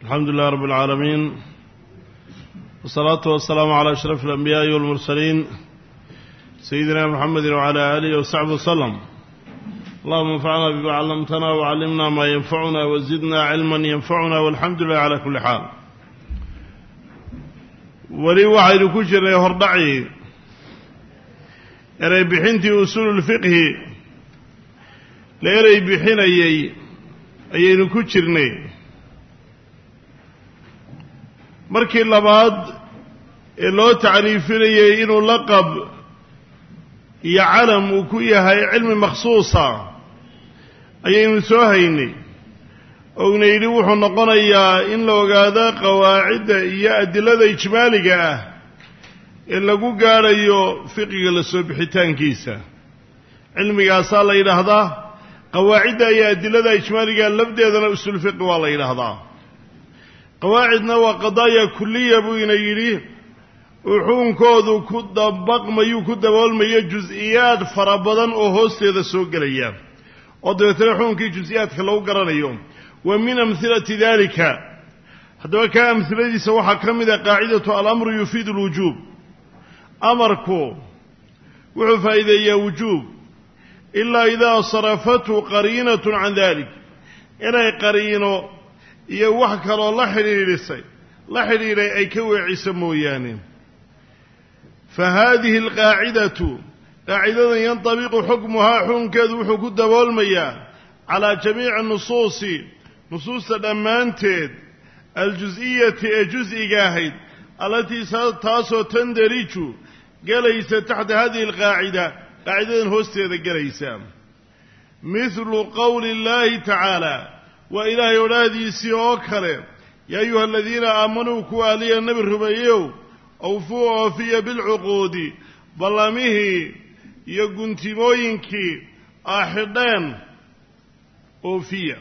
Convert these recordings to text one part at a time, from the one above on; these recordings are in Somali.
alxamdu lilah rab اlcaalamiin wsalaatu wasalaamu calى ashraf اlanbiyaaءi walmursaliin sayidina mxamedi wcalى aalihi wasaxbi waslem allahuma anfacna bima callamtana wcallimna maa yanfacuna wazidna cilma yanfacuna walxamdu lilah cala kuli xaal weli waxaynu ku jirnay hordhaci erey bixintii usuululfiqhi la erey bixinayey ayaynu ku jirnay markii labaad ee loo tacriifinayey inuu laqab iyo calam uu ku yahay cilmi makhsuusa ayaynu soo haynay. Ouna yidhi wuxuu noqonayaa in la ogaado qawaacidda iyo adilada ijmaaliga ah ee lagu gaadhayo fiqiga la soo bixitaankiisa. Cilmigaasaa la yidhaahdaa qawaacidda iyo adilada ijmaaliga lafdeedana usulfiqi waa la yidhaahdaa qawaacidna waa qadaaya kuliya buu ina yidhi. Uxuunkoodu ku dabaqmayuu ku daboolmayo jus-iyaad fara badan oo hoosteeda soo gelaya. Oo dabeetana xukunkii jus-iyaadka lagu garanayo wa min amhilati dalika haddaba kaa amhiladiisa waxaa ka mid a qaacidatu alamru yufiidu alwujuub amarku wuxuu faa'iideeyaa wujuub. Ilaa idaa sarafathu qariinatu can dalik inay qariino iyo wax kaloo la xidhiidhisay. La xidhiidhay ay ka weeciso mooyaane. Fa haadihi alqaacidatu qaacidadan yantabiqu xukmuhaa xukunkeedu wuxuu ku daboolmayaa calaa jamiici nusuusi nusuusta dhammaanteed aljus-iyati ee jus-iga ahayd allatii taasoo tandariju gelaysa taxta hadihi alqaacida qaacidadan hoosteeda gelaysa. Mithlu qowli اllahi tacaala waa ilaahay odhaahdiisii oo kale yaa ayuha aladiina aamanuu kuwa aliya nebi rumeeyow awfuu oofiya bilcuquudi ballamihii iyo guntimooyinkii aa xidheen oofiya.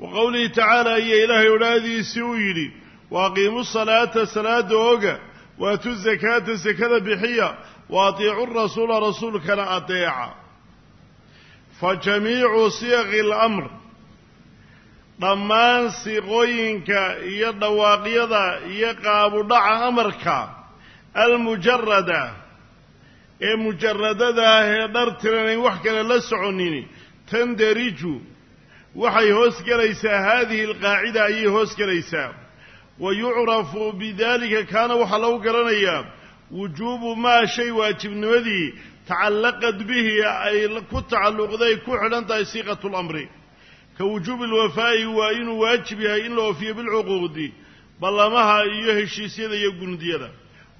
Wa qowlihi tacaala iyo ilaahay odhaahdiisii uu yidhi wa aqiimu salaata salaada oga waatu zakaata sakada bixiya wa atiicu rasuula rasuulkana adeeca. Fa jamiicu siyaqi اlamr dhammaan siiqooyinka iyo dhawaaqyada iyo qaabudhaca amarka almujarada ee mujaradada ah ee dhar tiranayn wax kale la soconini tandariju waxay hoos gelaysaa haadihi alqaacida ayay hoos gelaysaa. Wa yucrafu bidalika kaana waxaa lagu garanayaa wujuubu maa shay waajibnimadii tacallaqad bihi ay ku tacalluqday ku xidhan tahay siiqatu lamri ka wujuubi alwafaa'i waa inuu waajib yahay in la oofiyo bilcuquudi ballamaha iyo heshiisyada iyo gundiyada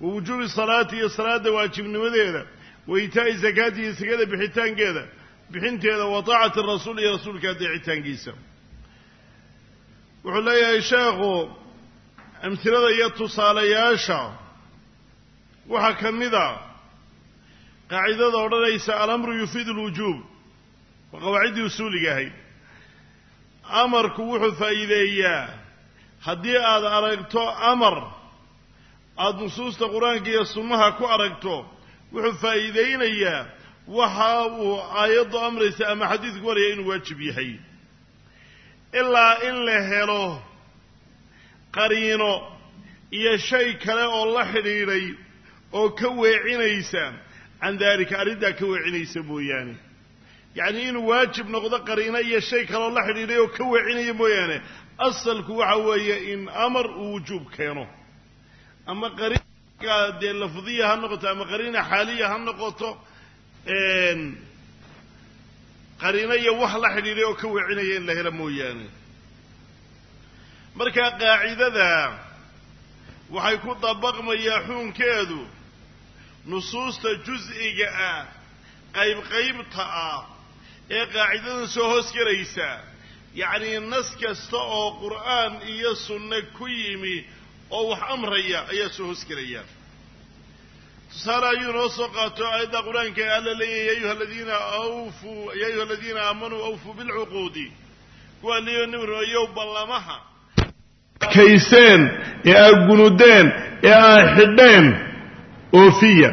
wa wujuubi salaati iyo salaadda waajibnimadeeda wa itaa'i zakaati iyo sakada bixitaankeeda bixinteeda wa taacati rasuul iyo rasuulka adeecitaankiisa wuxuu leeyahay sheekhu amhilada iyo tusaalayaasha waxaa ka mid a qaacidada odhanaysa alamru yufiidu alwujuub waa qawaaciddii usuuliga ahayd amarku wuxuu faa'iideeyaa. Haddii aad aragto amar aada nusuusta qur'aanka iyo sunnaha ku aragto wuxuu faa'iideynayaa waxa uu aayaddu amraysa ama xadiidku waraya inuu waajib yahay. Ilaa in la helo qariino iyo shay kale oo la xidhiidhay oo ka weecinaysa can daalika arrintaa ka weecinaysa mooyaane yacni inuu waajib noqdo qariino iyo shay kaloo la xidhiidhay oo ka weecinaya mooyaane. Asalku waxa weeye in amar uu wujuub keeno. Ama qariina dee lafdiya ha noqoto ama qariina xaaliya ha noqoto qariino iyo wax la xidhiidhay oo ka weecinaya in la helo mooyaane. Marka qaacidada waxay ku dabaqmayaa xuunkeedu nusuusta jus-iga ah qayb qaybta ah ee qaacidadan soo hoos gelaysa. Yacnii nas kasta oo qur'aan iyo sunne ku yimi oo wax amraya ayaa soo hoosgelaya tusaale ayuu noo soo qaato aayadda qur'aanka ee alla leeyahy ya ayuha aladiina awfuu ya ayuha aladiina aamanuu awfuu bilcuquudi. Kuwaa leeyo nibriyow ballamaha. Kayseen ee aad gunudeen ee aad xidheen oofiya.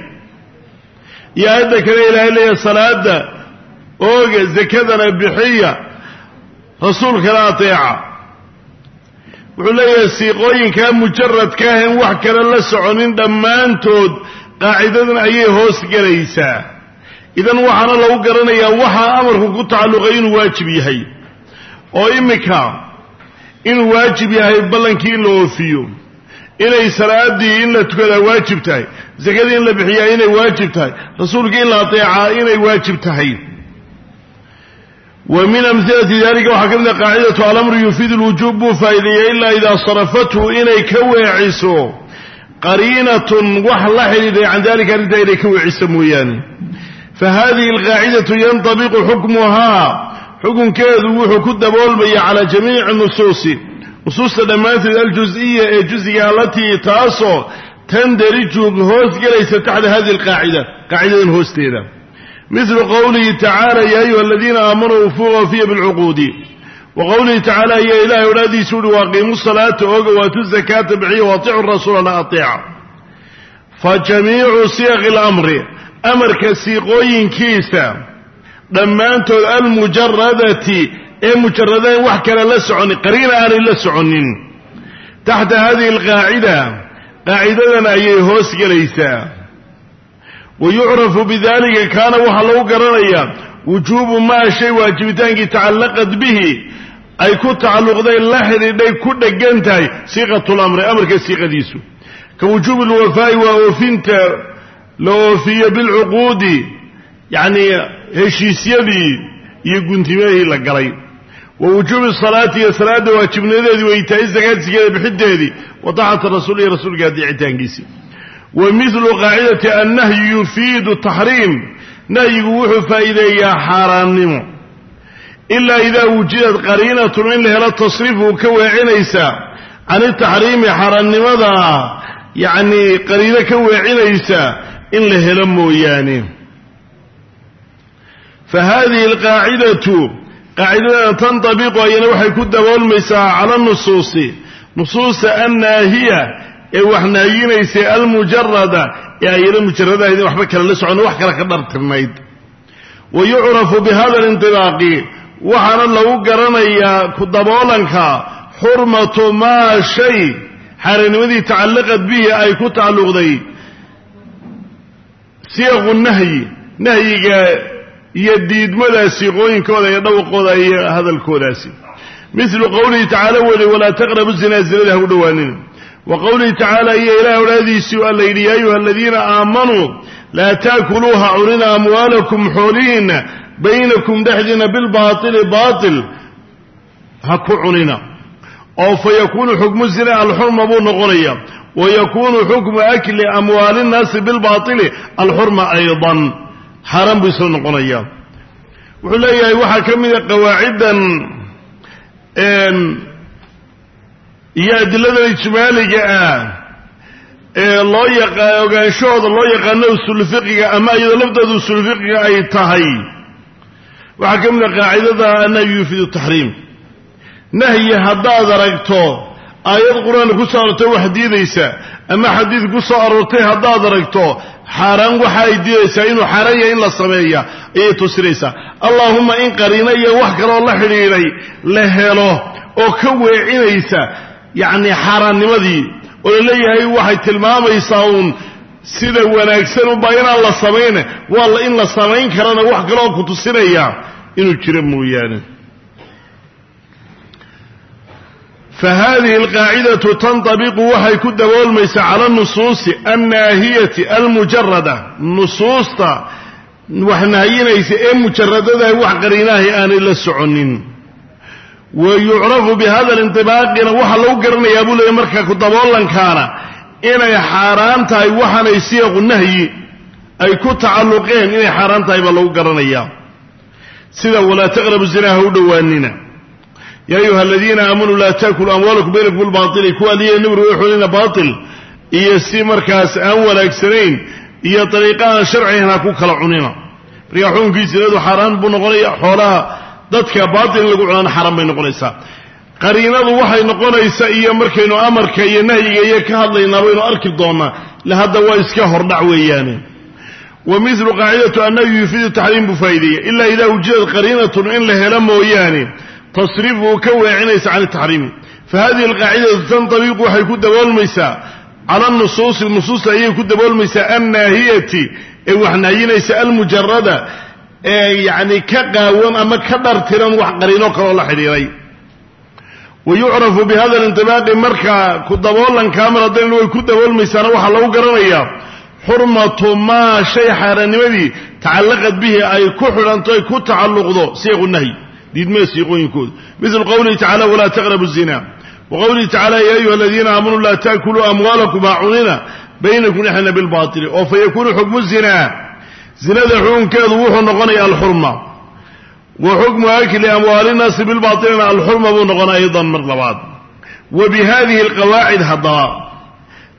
Iyo aayadda kale ilaahay leeyahy salaada ooga zakadana bixiya. Rasuulkana ateeca. Wuxuu leeyahay siiqooyinkaa mujaradka ah in wax kale la soconin dhammaantood qaacidadan ayay hoos gelaysaa. Idan waxaana lagu garanayaa waxaa amarku ku tacalluqay inuu waajib yahay. Oo iminka inuu waajib yahay ballankii in la oofiyo. Inay salaadii in la tukadaa waajib tahay. Sakadii in la bixiyaa inay waajib tahay. Rasuulkii in la ateecaa inay waajib tahay wa min amhilati dalika waxaa ka mid a qaacidatu alamru yufiidu lwujuub buu faa'ideeya ilaa idaa sarafathu inay ka weeciso qariinatun wax la xidhiidhay can dalika arrintaa inay ka weeciso mooyaane. Fa hadihi alqaacidatu yantabiqu xukmuhaa xukunkeedu wuxuu ku daboolmaya calaa jamiici nusuusi. Nusuusta dhammaanteed aljuziya ee juziga alatii taasoo tandariju hoos gelaysa taxta hadihi alqaacida qaacidadan hoosteeda mithlu qowlihi tacaala ya ayuha aladiina aamanuu ufuu wafiya bilcuquudi. Wa qowlihi tacaala ya ilahay odhaadiisu uhi waaqiimu salaata ooga waatu zakaata bixiya waaticu rasuula la ateeca fa jamiicu siyaqi alamri amarka siiqooyinkiisa dhammaantood almujaradati ee mujaradaen wax kale la soconin qariina aanay la soconin. Taxta hadihi alqaacida qaacidadan ayay hoos gelaysaa wa yucrafu bidalika kaana waxaa lagu garanayaa wujuubu maa shay waajibitaankii tacallaqad bihi ay ku tacalluqday la xidhiidhay ku dhegan tahay siiqatu lamri amarka siiqadiisu ka wujuubi lwafaa'i waa oofinta la oofiyo bilcuquudi yacni heshiisyadii iyo guntimihii la galay wa wujuubi salaati iyo salaadda waajibnimadeedii waytaai zakaadsigeeda bixinteedii wa taacata rasuul iyo rasuulka adeecitaankiisii wa midlu qaacidati annahyu yufiidu taxriim. Nahyigu wuxuu faa'iideeyaa xaaraannimo ilaa idaa wujidad qariinatun in la helo tasriifuu ka weecinaysa can itaxriimi xaaraannimada yacnii qariino ka weecinaysa in la helo mooyaane. Fa hadihi alqaacidatu qaacidadan tantabiqu ayana waxay ku daboolmaysaa cala nusuusi. Nusuusta annaahiya ee wax almujarada ee ayana mujaradahayd in waxba kale la socon wax kale ka dhartirnayd. Wa yucrafu bihada alintibaaqi waxaana lagu garanayaa ku daboolanka xurmatu maa shay xaaranimadii tacallaqad bihi ay ku tacalluqday siyaqu nahyi nahyiga iyo diidmada siiqooyinkooda iyo dhawaqooda iyo hadalkoodaasi milu qowlihi tacala weli walaa taqrabu zinaa zinada ha u dhowaanina wa qowlihi tacaala iyo ilaah odhaadiisii alla yidhi ya ayuha aladiina aamanuu laa taakuluuha cunina amwaalakum xoolihiinna baynakum dhexdiina bilbaaili baail ha ku cunina. Oo fa yakuunu xukmu zina alxurma buu noqonaya. Wa yakuunu xukmu akli amwaali nnaasi bilbaaili alxurma aydan. Xaaraan buu isla noqonaya. Wuxuu leeyahay waxaa ka mida qawaaciddan iyo adiladan ijmaaliga ah ee loo yaqa ogaanshahooda loo yaqaano usulfiqiga ama iyadoo laftooda usulfiqiga ay tahay. Waxaa ka mid a qaacidada annahyu yufiidu taxriim. Nahyi haddaad aragto aayad qur'aanka ku soo aroortay wax diidaysa ama xadiid ku soo aroortay haddaad aragto xaaraan waxa ay diidaysaa inuu xaaraan yahay in la sameeya ayay tusinaysaa allaahumma in qariino iyo wax kaleoo la xidhiidhay la helo oo ka weecinaysa yacni xaaraannimadii oo la leeyahay waxay tilmaamaysaa uun sida wanaagsan unbaa inaan la samayne waa in la samayn karana wax kaleoo ku tusinaya inuu jiro mooyaane. Fa hadihi alqaacidatu tantabiqu waxay ku daboolmaysaa cala nusuusi annaahiyati almujarada nusuusta wax nahyinaysa ee mujaradadaha wax qariinahay aanay la soconin wa yucrafu bihada alintibaaqina waxaa lagu garanayaa buu leeyay marka ku daboolankaana inay xaaraan tahay waxaanay siyaqu nahyi ay ku tacalluqeen inay xaaraan tahay baa lagu garanayaa sida walaa taqrabu zinaa ha u dhowaanina ya ayuha aladiina aamanuu laa taakulu amwaalakum baynakum bilbaili kuwa liya nibru xulina baail iyo si markaas aan wanaagsanayn iyo dariiqa aan ku kala cunina markaa xukunkii zinadu xaaraan buu noqonaya xoolaha dadka baatil in lagu cunana xaaraan bay noqonaysaa. Qariinadu waxay noqonaysaa iyo markaynu amarka iyo nahyiga iyo ka hadlaynaa baynu arki doonaa le hadda waa iska hordhac weeyaane. Wa milu qaacidatu annahyu yufiidu taxriim buu faa'ideeya ilaa idaa wujidad qariinatun in la helo mooyaane tasriifuu ka weecinaysa can taxriimi. Fa hadihi alqaacidatu tantabiqu waxay ku daboolmaysaa cala nusuusi nusuusta ayay ku daboolmaysaa annaahiyati ee wax almujarada ee yacni ka qaawan ama ka dhartiran wax qariino kaloo la xidhiiray wa yucrafu bihada alintibaaqi markaa ku daboolankaa mar haddayna way ku daboolmaysaana waxaa lagu garanayaa xurmatu maa shay xaaraannimadii tacallaqad bihi ay ku xidhanto ay ku tacalluqdo siiqu nahyi. Diidmada siiqooyinkooda midlu qowlihi tacala walaa taqrabu zina. Wa qowlihi ya ayuha aladiina aamanuu laa taakuluu amwaalakum aacunina baynakum dhexdina bilbaatili oo fa xukmu zinaa zinada xukunkeedu wuxuu noqonaya alxurma. Wa xukmu akli amwaali nnaasi bilbaatilina alxurma buu noqonaya aydan mar labaad. Wa bi alqawaacid haddaba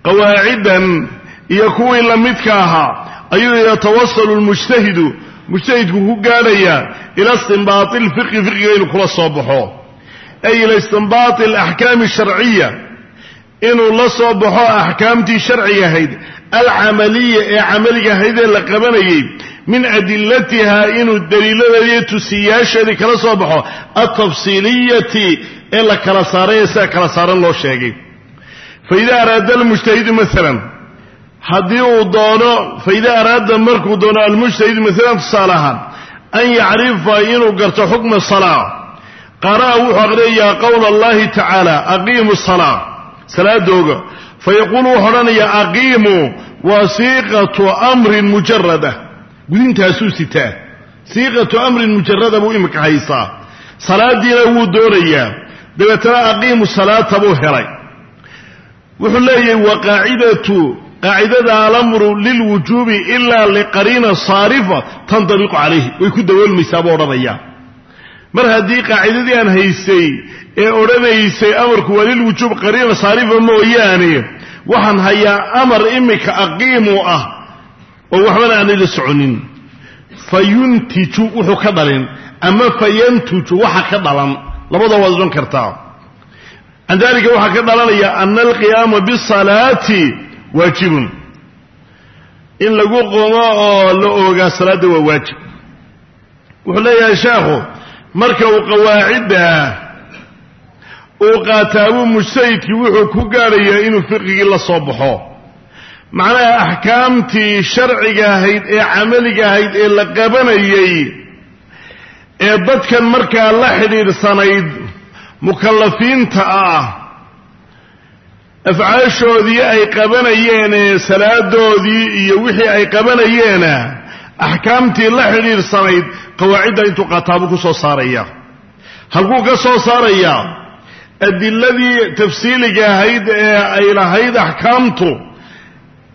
qawaaciddan iyo kuwii la midka ahaa ayuu yatawasalu lmujtahidu mujtahidku ku gaadhayaa ila istinbaati lfiqhi fiqiga inuu kula soo baxo. Ay ila istinbaati alaxkaami asharciya inuu la soo baxo axkaamtii sharciga ahayd alcamaliya ee camaliga ahayd ee la qabanayay min adilatiha inuu daliiladeediiyo tusiyaasheedii kala soo baxo altafsiiliyati ee la kala saaray ee sida kala saaran loo sheegay. Fa ida araada almujtahidu maalan haddii uu doono faida araada markuu doono almujtahidu maalan tusaale ahaan an yacrifa inuu garto xukma salaa qara'a wuxuu aqriyayaa qowla allahi tacaala aqiimu salaa salaadooga fayaquulu wuxuu odhanayaa aqiimuu waa siiqatu amrin mujarada gudintaasuu sitaa. Siiqatu amrin mujarada buu imika haysaa. Salaadiina wuu doonayaa. Dabeetana aqiimu salaata buu helay. Wuxuu leeyahay wa qaacidatu qaacidada alamru lilwujuubi ilaa liqariina saarifa tandabiqu calayhi. Way ku dawoolmaysaa buu odhanayaa. Mar haddii qaacidadii aan haystay ee odhanaysay amarku waa lilwujuub qariina saarifa mooyaane. Waxaan hayaa amar imika aqiimu ah oo waxbana aanay la soconin. Fa yuntiju wuxuu ka dhalin ama fa yantuju waxa ka dhalan. Labada waad odhan kartaa can dalika waxaa ka dhalanaya ana alqiyaama bisalaati waajibun. In lagu qomo oo la oogaa salaadda waa waajib. Wuxuu leeyahay sheekhu marka uu qawaacidda uu qaataabuu mujtahidkii wuxuu ku gaadhayaa inuu fiqigii la soo baxo. Macnaha axkaamtii sharciga ahayd ee camaliga ahayd ee la qabanayay ee dadkan markaa la xidhiidhsanayd mukallafiinta ah afcaashoodii ay qabanayeene salaadoodii iyo wixii ay qabanayeena axkaamtii la xidhiidhsanayd qawaacidda intuu qaataabuu ku soo saaraya. Halkuu ka soo saarayaa adiladii tafsiiliga ahayd ee ay lahayd axkaamtu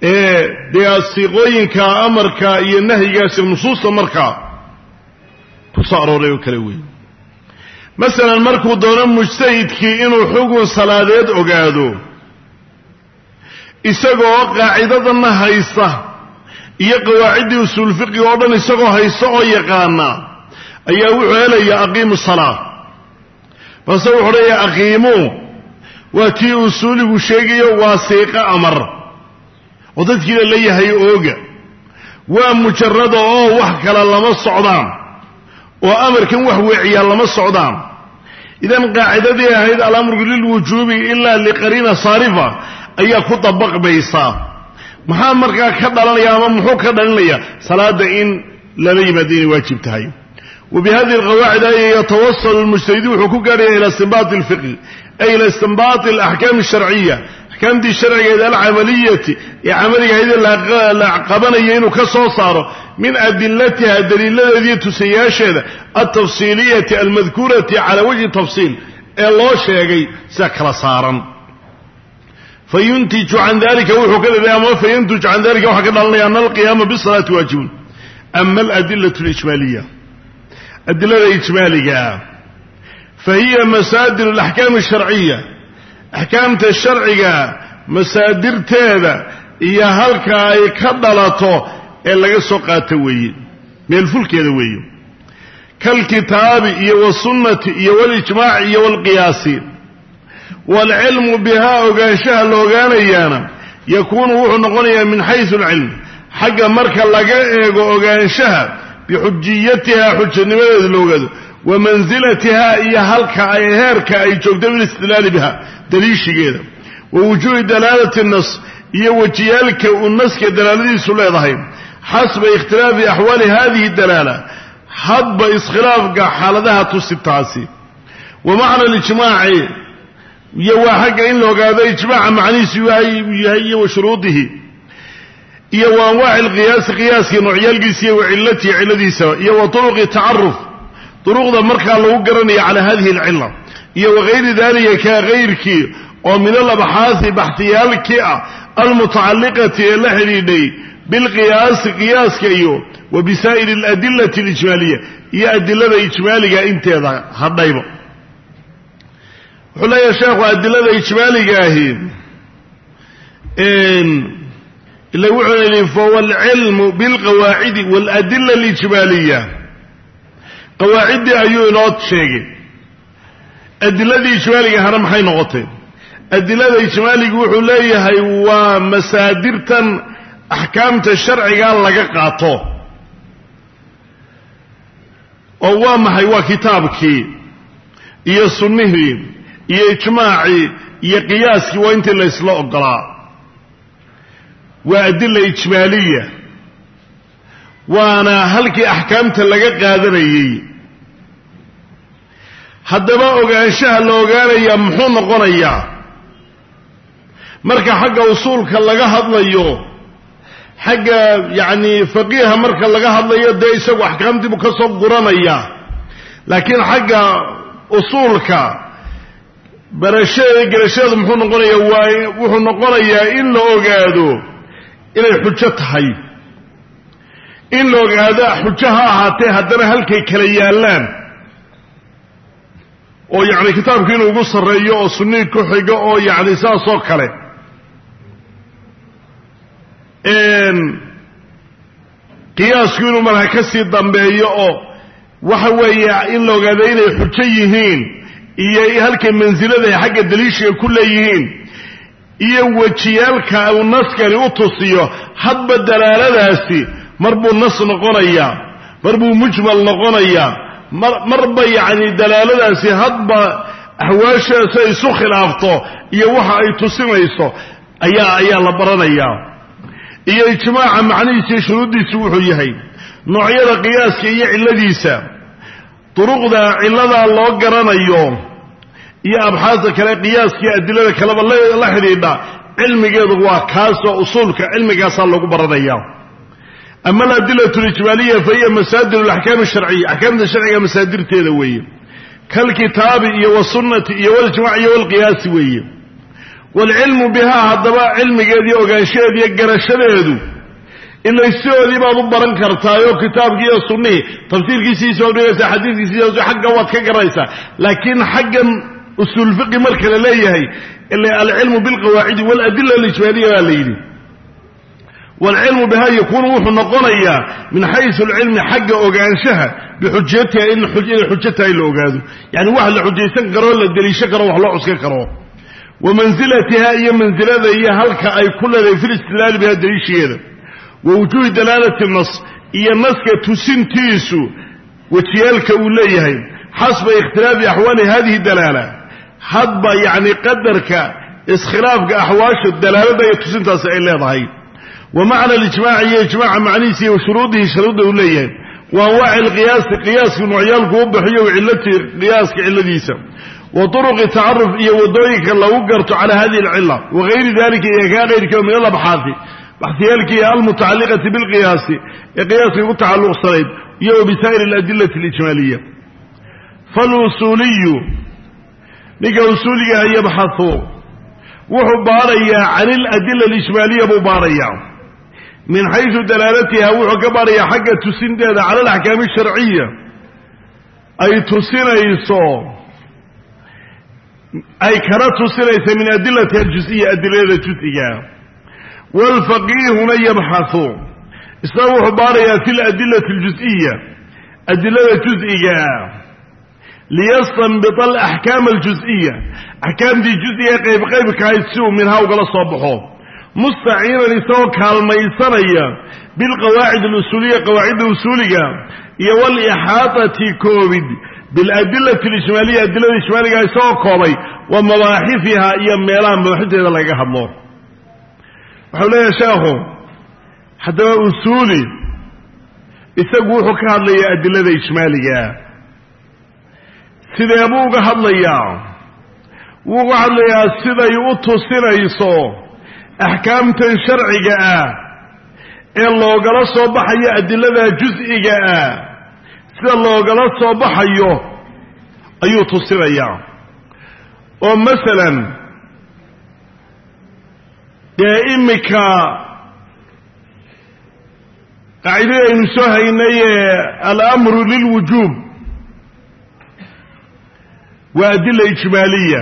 ee dee siiqooyinka amarka iyo nahyigaasi nusuusta markaa ku soo arooray oo kale weeye masalan markuu doono mujtahidkii inuu xugun salaadeed ogaado isagoo qaacidadanna haysta iyo qawaaciddii usuulfiqiga oo dhan isagoo haysta oo yaqaana ayaa wuxuu helayaa aqiimu salaa balse wuxuu leeyahay aqiimuu waa tii usuuligu sheegayo waa siiqo amar. Oo dadkiina leeyahay ooga waa mujarada oo wax kale lama socdaan oo amarkan wax weeciyaa lama socdaan. Idan qaacidadii ahayd alamru lilwujuubi ilaa liqariina saarifa ayaa ku dabaqmaysaa maxaa markaa ka dhalanaya ama muxuu ka dhalinaya salaada in lala yimaado inay waajib tahay wa bi hadihi alqawaacid ay yatawasalu lmujtahidiin wuxuu ku gaadhaya ila istinbaati alfiqhi ay ila istinbaati alaxkaami asharciya axkaamtii sharcigeed alcamaliyati ee camaliga ahayd la qabanaya inuu ka soo saaro min adilatiha daliiladeediiyo tusayaasheeda altafsiiliyati almadkuurati cala wajhi tafsiil ee loo sheegay sida kala saaran. Fayuntiju can dalika wuxuu ka dhigay ama fayantuj can dalika waxaa ka dhalanaya ana alqiyaama bisalaati waajibun. Ama aladilatu alijmaaliya adilada ijmaaligaa fa hiya masaadir alaxkaam asharciya axkaamta sharciga masaadirteeda iyo halka ay ka dhalato ee laga soo qaato weeye. Meelfulkeeda weeye kalkitaabi iyo wasunnati iyo walijmaaci iyo walqiyaasi waalcilmu bihaa ogaanshaha la ogaanayaana yakuunu wuxuu noqonayaa min xaysu alcilm xagga marka laga eego ogaanshaha bixujiyatiha xujanimadeeda la ogaado wa mansilatihaa iyo halka ay heerka ay joogto bilistidlaali biha daliishigeeda wa wujuuhi dalaalati nas iyo wejiyaalka uu naska dalaaladiisu leedahay xasba ikhtilaafi axwaali hadihi dalaala hadba iskhilaafka xaaladaha tusitaasi wa macna alijmaaci iyo waa xagga in la ogaado ijmaaca macnihiisu yahay iyo wa shuruudihi iyo wa anwaaci alqiyaasi qiyaaskii noocyaalkiisa iyo wa cilatihi cilladiisa iyo wa turuqi tacaruf duruqda markaa lagu garanaya calaa hadihi alcilla. Iyo wagayri dalika ka gayrkii oo min alabxaasi baxtiyaalkii ah almutacalliqati ee la xidhiidhay bilqiyaasi qiyaaska iyo wa bisaa'iri aladilati alijmaaliya. Iyo adilada ijmaaliga inteeda hadhayba wuxuu leeyahay sheekhu adilada ijmaaliga ahi ila wuxuu yidhi fahuwa alcilmu bilqawaacidi waaladila alijmaaliya qawaaciddii ayuu inoo sheegay. Adiladii ijmaaliga hana maxay noqotay. Adilada ijmaaliga wuxuu leeyahay waa masaadirtan axkaamta sharciga laga qaato. Oo waa maxay? Waa kitaabkii iyo sunnihii iyo ijmaacii iyo qiyaaskii waa intii la ysla ogolaa waa adila ijmaaliya. Waana halkii axkaamta laga qaadanayey. Haddaba ogaanshaha la ogaanayaa muxuu noqonayaa? Marka xagga usuulka laga hadlayo xagga yacni faqiiha marka laga hadlayo dee isagu axkaamtiibu ka soo guranaya. Laakiin xagga usuulka barashadeeda garashadeedu muxuu noqonayaa waa wuxuu noqonayaa in la ogaado inay xujo tahay. In la ogaado xujo ha ahaatee haddana halkay kala yaallaan. Oo yacni kitaabku inuu ugu sarreeyo oo sunnii ku xigo oo yacni saasoo kale. Qiyaasku inuu marka ka sii dambeeyo oo waxa weeye in la ogaado inay xujo yihiin iyo halkay mansilada ay xagga daliishiga ku leeyihiin iyo wejiyaalka uu naskani u tusiyo hadba dalaaladaasi mar buu nas noqonayaa mar buu mujmal noqonayaa mar marba yacni dalaaladaasi hadba axwaashaasi ay isu khilaafto iyo waxa ay tusinayso ayaa ayaa la baranayaa iyo ijmaaca macnihiisa iyo shuruuddiisu wuxuu yahay noocyada qiyaaska iyo cilladiisa duruqda cilladaa loo garanayo iyo abxaasta kale qiyaaskaiyo adilada kaleba la xidhiidha. Cilmigeedu waa kaasoo usuulka cilmigaasaa lagu baranaya ama aladilatu alijmaaliya fa hiya masaadir alaxkaam asharciya axkaamta sharciga masaadirteeda weeye. Kalkitaabi iyo wasunnati iyo waljmac iyo walqiyaasi weeye. Waalcilmu bihaa haddaba cilmigeediiyo ogaanshaheediiyo garashadeedu ilay sidoodii baad u baran kartaayoo kitaabkii iyo sunnihii. Tafsiirkiisiisa waad dhigaysaa xadiiskiisiisa xagga waad ka garanaysaa laakiin xaggan usuul fiqi marka la leeyahay alcilmu bilqawaacidi waaladila alijmaaliya baa la yidhi. Waalcilmu bihaa yakuunu wuxuu noqonayaa min xaysu alcilmi xagga ogaanshaha bixujatiha inay xujo tahay la ogaado. Yacni wax la xujaysan karoo la deliisho karo wax loo cuskan karo. Wa mansilatiha iyo mansilada iyo halka ay ku leedahay fi listidlaali biha daliishigeeda wa wujuuhi dalaalati nas iyo naska tusintiisu wejiyaalka uu leeyahay. Xasba ikhtilaafi axwaali hadihi dalaala hadba yacni qadarka iskhilaafka axwaasha dalaalada iyo tusintaasi ay leedahay. Wa macna alijmaaci iyo ijmaaca macnihiisa iyo shuruudihi shuruudda uu leeyahay. Wa anwaaci alqiyaasi qiyaaska noocyaalku u bixiyo wa qiyaaska cilladiisa. Wa turuqi tacaruf iyo waddooyinka lagu garto calaa hadihi alcilla. Wagayri dalika iyo kaa kayrkio min alabxaasi. Baxtiyaalkii almutacalliqati bilqiyaasi ee qiyaaskay ku tacalluqsanayd iyo wa bisaa'ir aladilati alijmaaliya. Falusuuliyu ninka usuuligaha yabxahu wuxuu baarayaa can iladila alijmaaliya buu baarayaa. Min xaysu dalaalatiha wuxuu ka baarayaa xagga tusinteeda cala alaxkaami asharciya ay tusinayso ay kana tusinaysa min adilatiha aljusiya adilada jusiga waalfaqiihuna yabxahu isna wuxuu baarayaa fi ladilati aljusiya adilada jus'iga liyastanbita alaxkaam aljusiya axkaamtii jusiga qayb qaybkahayd si uu minhaa ugala soo baxo. Mustaciinan isagoo kaalmaysanaya bilqawaacid alusuuliya qawaacidda usuuliga iyo walixaatati koobid. Biladilati alijmaaliya adilada ijmaaliga isagoo koobay wa mabaaxifiha iyo meelaha mabaaxifteeda lagaga hadlo. Waxau leeyahay sheekhu haddaba usuuli isagu wuxuu ka hadlayaa adilada ijmaaliga sidee buu uga hadlayaa? Wuu uga hadlayaa siday u tusinayso axkaamtan sharciga ah ee loogala soo baxayo adilada jus'iga ah. Sida loogala soo baxayo ayuu tusinayaa. Oo masalan dee imika qaacidada aynu soo haynay ee alamru lilwujuub waa adila ijmaaliya.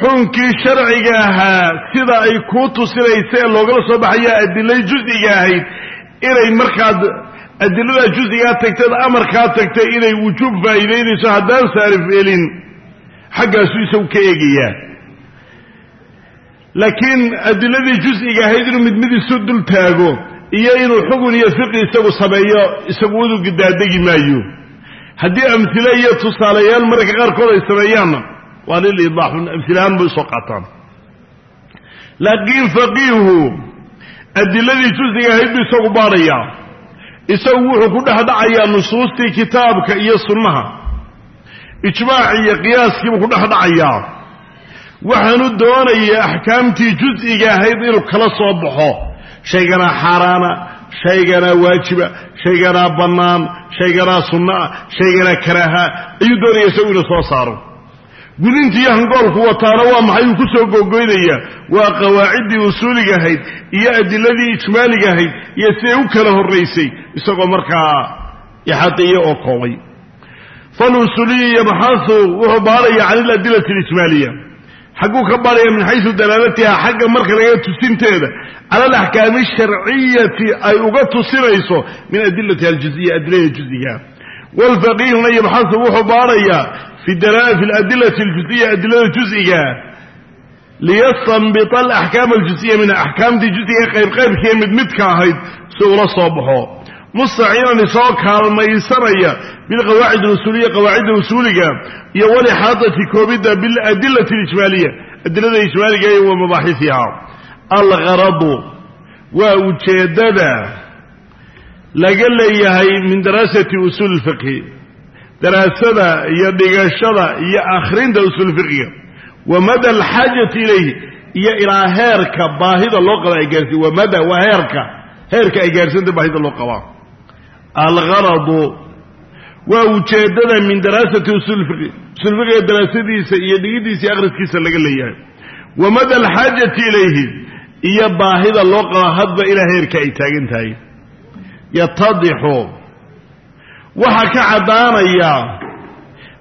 Xukunkii sharciga ahaa sida ay kuu tusinaysa ee loogala soo baxaya adilay jus'iga ahayd inay markaad adiladaa jus'igaa tagteed amarkaa tagtay inay wujuub faa'iidaynayso haddaan saarif elin xaggaasu isagu ka eegayaa laakiin adiladii jus'iga ahayd inuu mid mid dul taago iyo inuu xugun iyo fiqi isagu sameeyo isagu udugi daadegi maayo haddii amhile iyo tusaalayaal mararka qaarkood ay sameeyaanna waa lilidaaxun amhilahaan bay u soo qaataan. Laakiin faqiihu adiladii jus'iga ahayd buu isagu baadhayaa. Isagu wuxuu ku dhex dhacayaa nusuustii kitaabka iyo sunnaha. Ijmaaci iyo qiyaaskiibuu ku dhex dhacayaa waxaanu doonaya axkaamtii jus'iga ahayd inuu kala soo baxo. Shayganaa xaaraana shayganaa waajiba shayganaa bannaan shayganaa sunnaah shayganaa karaaha ayuu doonaya isagu inuu soo saaro. Gudintiiyo hangoolku wataana waa maxay uu ku soo googoynayaa waa qawaaciddii usuuliga ahayd iyo adiladii ijmaaliga ahayd iyo siday u kala horraysay isagoo markaa ixaadiye oo koobay. Falusuuliyu yabxahu wuxuu baaraya can iladilati alijmaaliya xagguu ka baaraya min xaysu dalaalatiha xagga marka laga tusinteeda. Cala alaxkaami asharciyati ay uga tusinayso min adilatiha aljuziya adilada juziga waalfaqiihuna yabxahu wuxuu baarayaa fi aladilati aljuziya adilada juziga liyastanbita alaxkaam aljuziya minha axkaamtii juziga qaybqaybkii mid midka ahayd si ula soo baxo mustaciinan isoo kaalmaysanaya bilqawaacid alusuuliya qawaacidda usuuliga iyo walixaadati koobidda biladilati alijmaaliya adilada ijmaaliga iyo wa mabaaxifiha algaradu waa ujeeddada laga leeyahay min daraasati usuuli lfiqhi daraasada iyo dhigashada iyo akhrinta usuul fiqiga wa mada alxaajati ilayhi iyo ilaa heerka baahida loo qaba ay gaarsi wa mada waa heerka heerka ay gaarsanta baahida loo qabaa algaradu waa ujeeddada min daraasati usuul fiqi usuul daraasadiisa iyo dhigidiisa iyo akhriskiisa laga leeyahay. Wa mada alxaajati ilayhi iyo baahida loo qaba hadba ilaa heerka ay taagan tahay. Yatadixu waxaa ka caddaanaya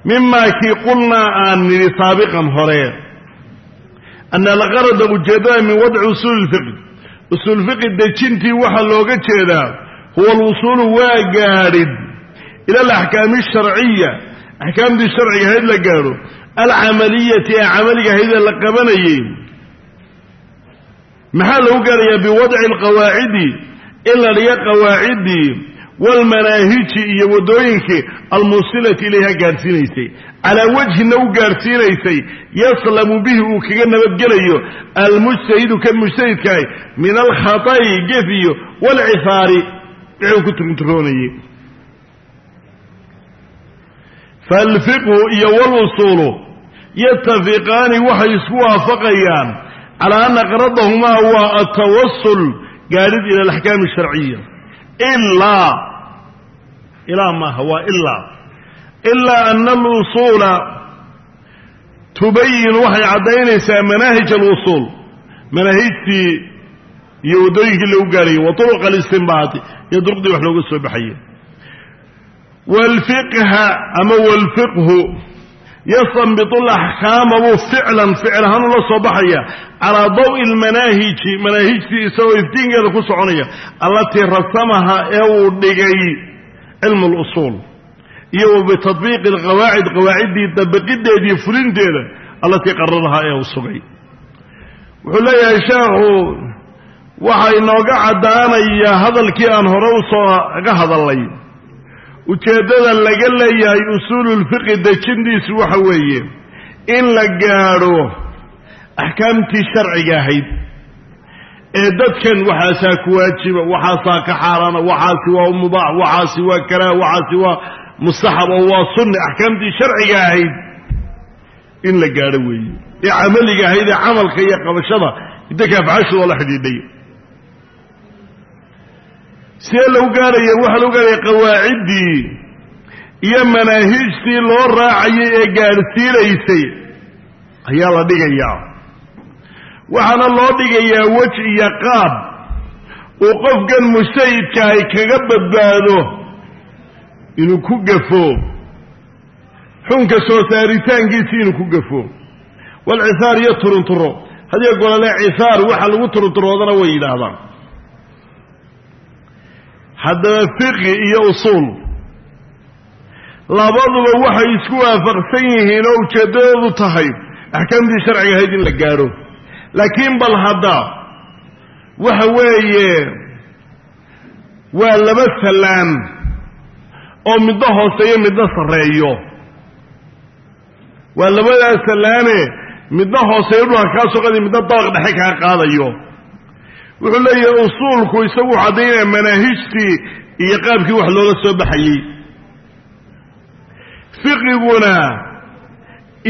mimaa kii qulnaa aan nidhi saabiqan hore ana algarada ujeeddada min wadci usuuli lfiqi usuul dejintii waxaa looga jeedaa huwa alwusuulu waa gaadhid ila alaxkaami asharciya axkaamtii sharciga ahayd la gaadho. Alcamaliyati ee camaliga ahaydee la qabanayay maxaa lagu gaadhayaa biwadci alqawaacidi in la dhiga qawaaciddii waalmanaahiji iyo waddooyinkii almuusilati ilayha gaadhsiinaysay calaa wajhina u gaadhsiinaysay yaslamu bihi uu kaga nabadgelayo. Almujtahidu kan mujtahidkaah min alkhata'i gef iyo waalcifaari ku turunturoonayey faalfiqhu iyo walusuulu yatafiqaani waxay isku waafaqayaan calaa ana qaradahumaa waa atawasul gaadhid ila alaxkaami asharciya ilaa ilaa maaha waa ilaa ilaa ana alusuula tubayin waxay caddaynaysaa manaahij alwusuul. Manaahijtii iyo waddooyinkii lagu gaarhayay wa turuq alistinbaati iyo duruqdii wax looga soo baxaya waalfiqha ama waalfiqhu yastanbitu alaxkaama buu ficlan ficil ahaan ula soo baxaya calaa dawi almanaahiji manaahijtii isagoo iftiinkeeda ku soconaya allatii rasamaha ee uu dhigay cilmu اlusuul iyo wa bitadbiiqi alqawaacid qawaaciddii dabiqideediiyo fulinteeda allatii qararahaa ee uu sugay. Wuxuu leeyahay sheekhu waxaa inooga caddaanaya hadalkii aan hore u soo ga hadalnay ujeeddada laga leeyahay usuululfiqi dejintiisu waxa weeye in la gaadho axkaamtii sharciga ahayd. Ee dadkan waxaasaa ku waajiba waxaasaa ka xaaraana waxaasi waa mubaax waxaasi waa karaaha waxaasi waa mustaxab oo waa sunni axkaamtii sharciga ahayd. In la gaadho weeye. Ee camaliga ahayd ee camalka iyo qabashada idanka afcaashooda la xidhiidhay sidee lagu gaarhaya waxaa lagu gaarhaya qawaaciddii iyo manaahijtii loo raacayay ee gaadhsiinaysay ayaa la dhigayaa. Waxaana loo dhigayaa wej iyo qaab uu qofkan mujtahidkaahi kaga badbaado inuu ku gafo. Xunka soo saaritaankiisi inuu ku gafo. Walcisaar iyo turunturo hadiyo golole cisaar waxa lagu turunturoodana way yidhaahdaan haddaba fiqi iyo usuul. Labaduba waxay isku waafaqsan yihiin oo ujeeddadoodu tahay. Axkaamtii sharciga ahayd in la gaadho. Laakiin bal hadda waxa weeye waa laba sallaan oo midna hooseeyo midna sarreeyo. Waa labadaas sallaane midna hooseeyo dhulka kaa soo qaday midna dabaq dhexe kaa qaadayo wuxuu leeyahay usuulku isagu caddaynaya manaahijtii iyo qaabkii wax looga soo baxayey fiqiguna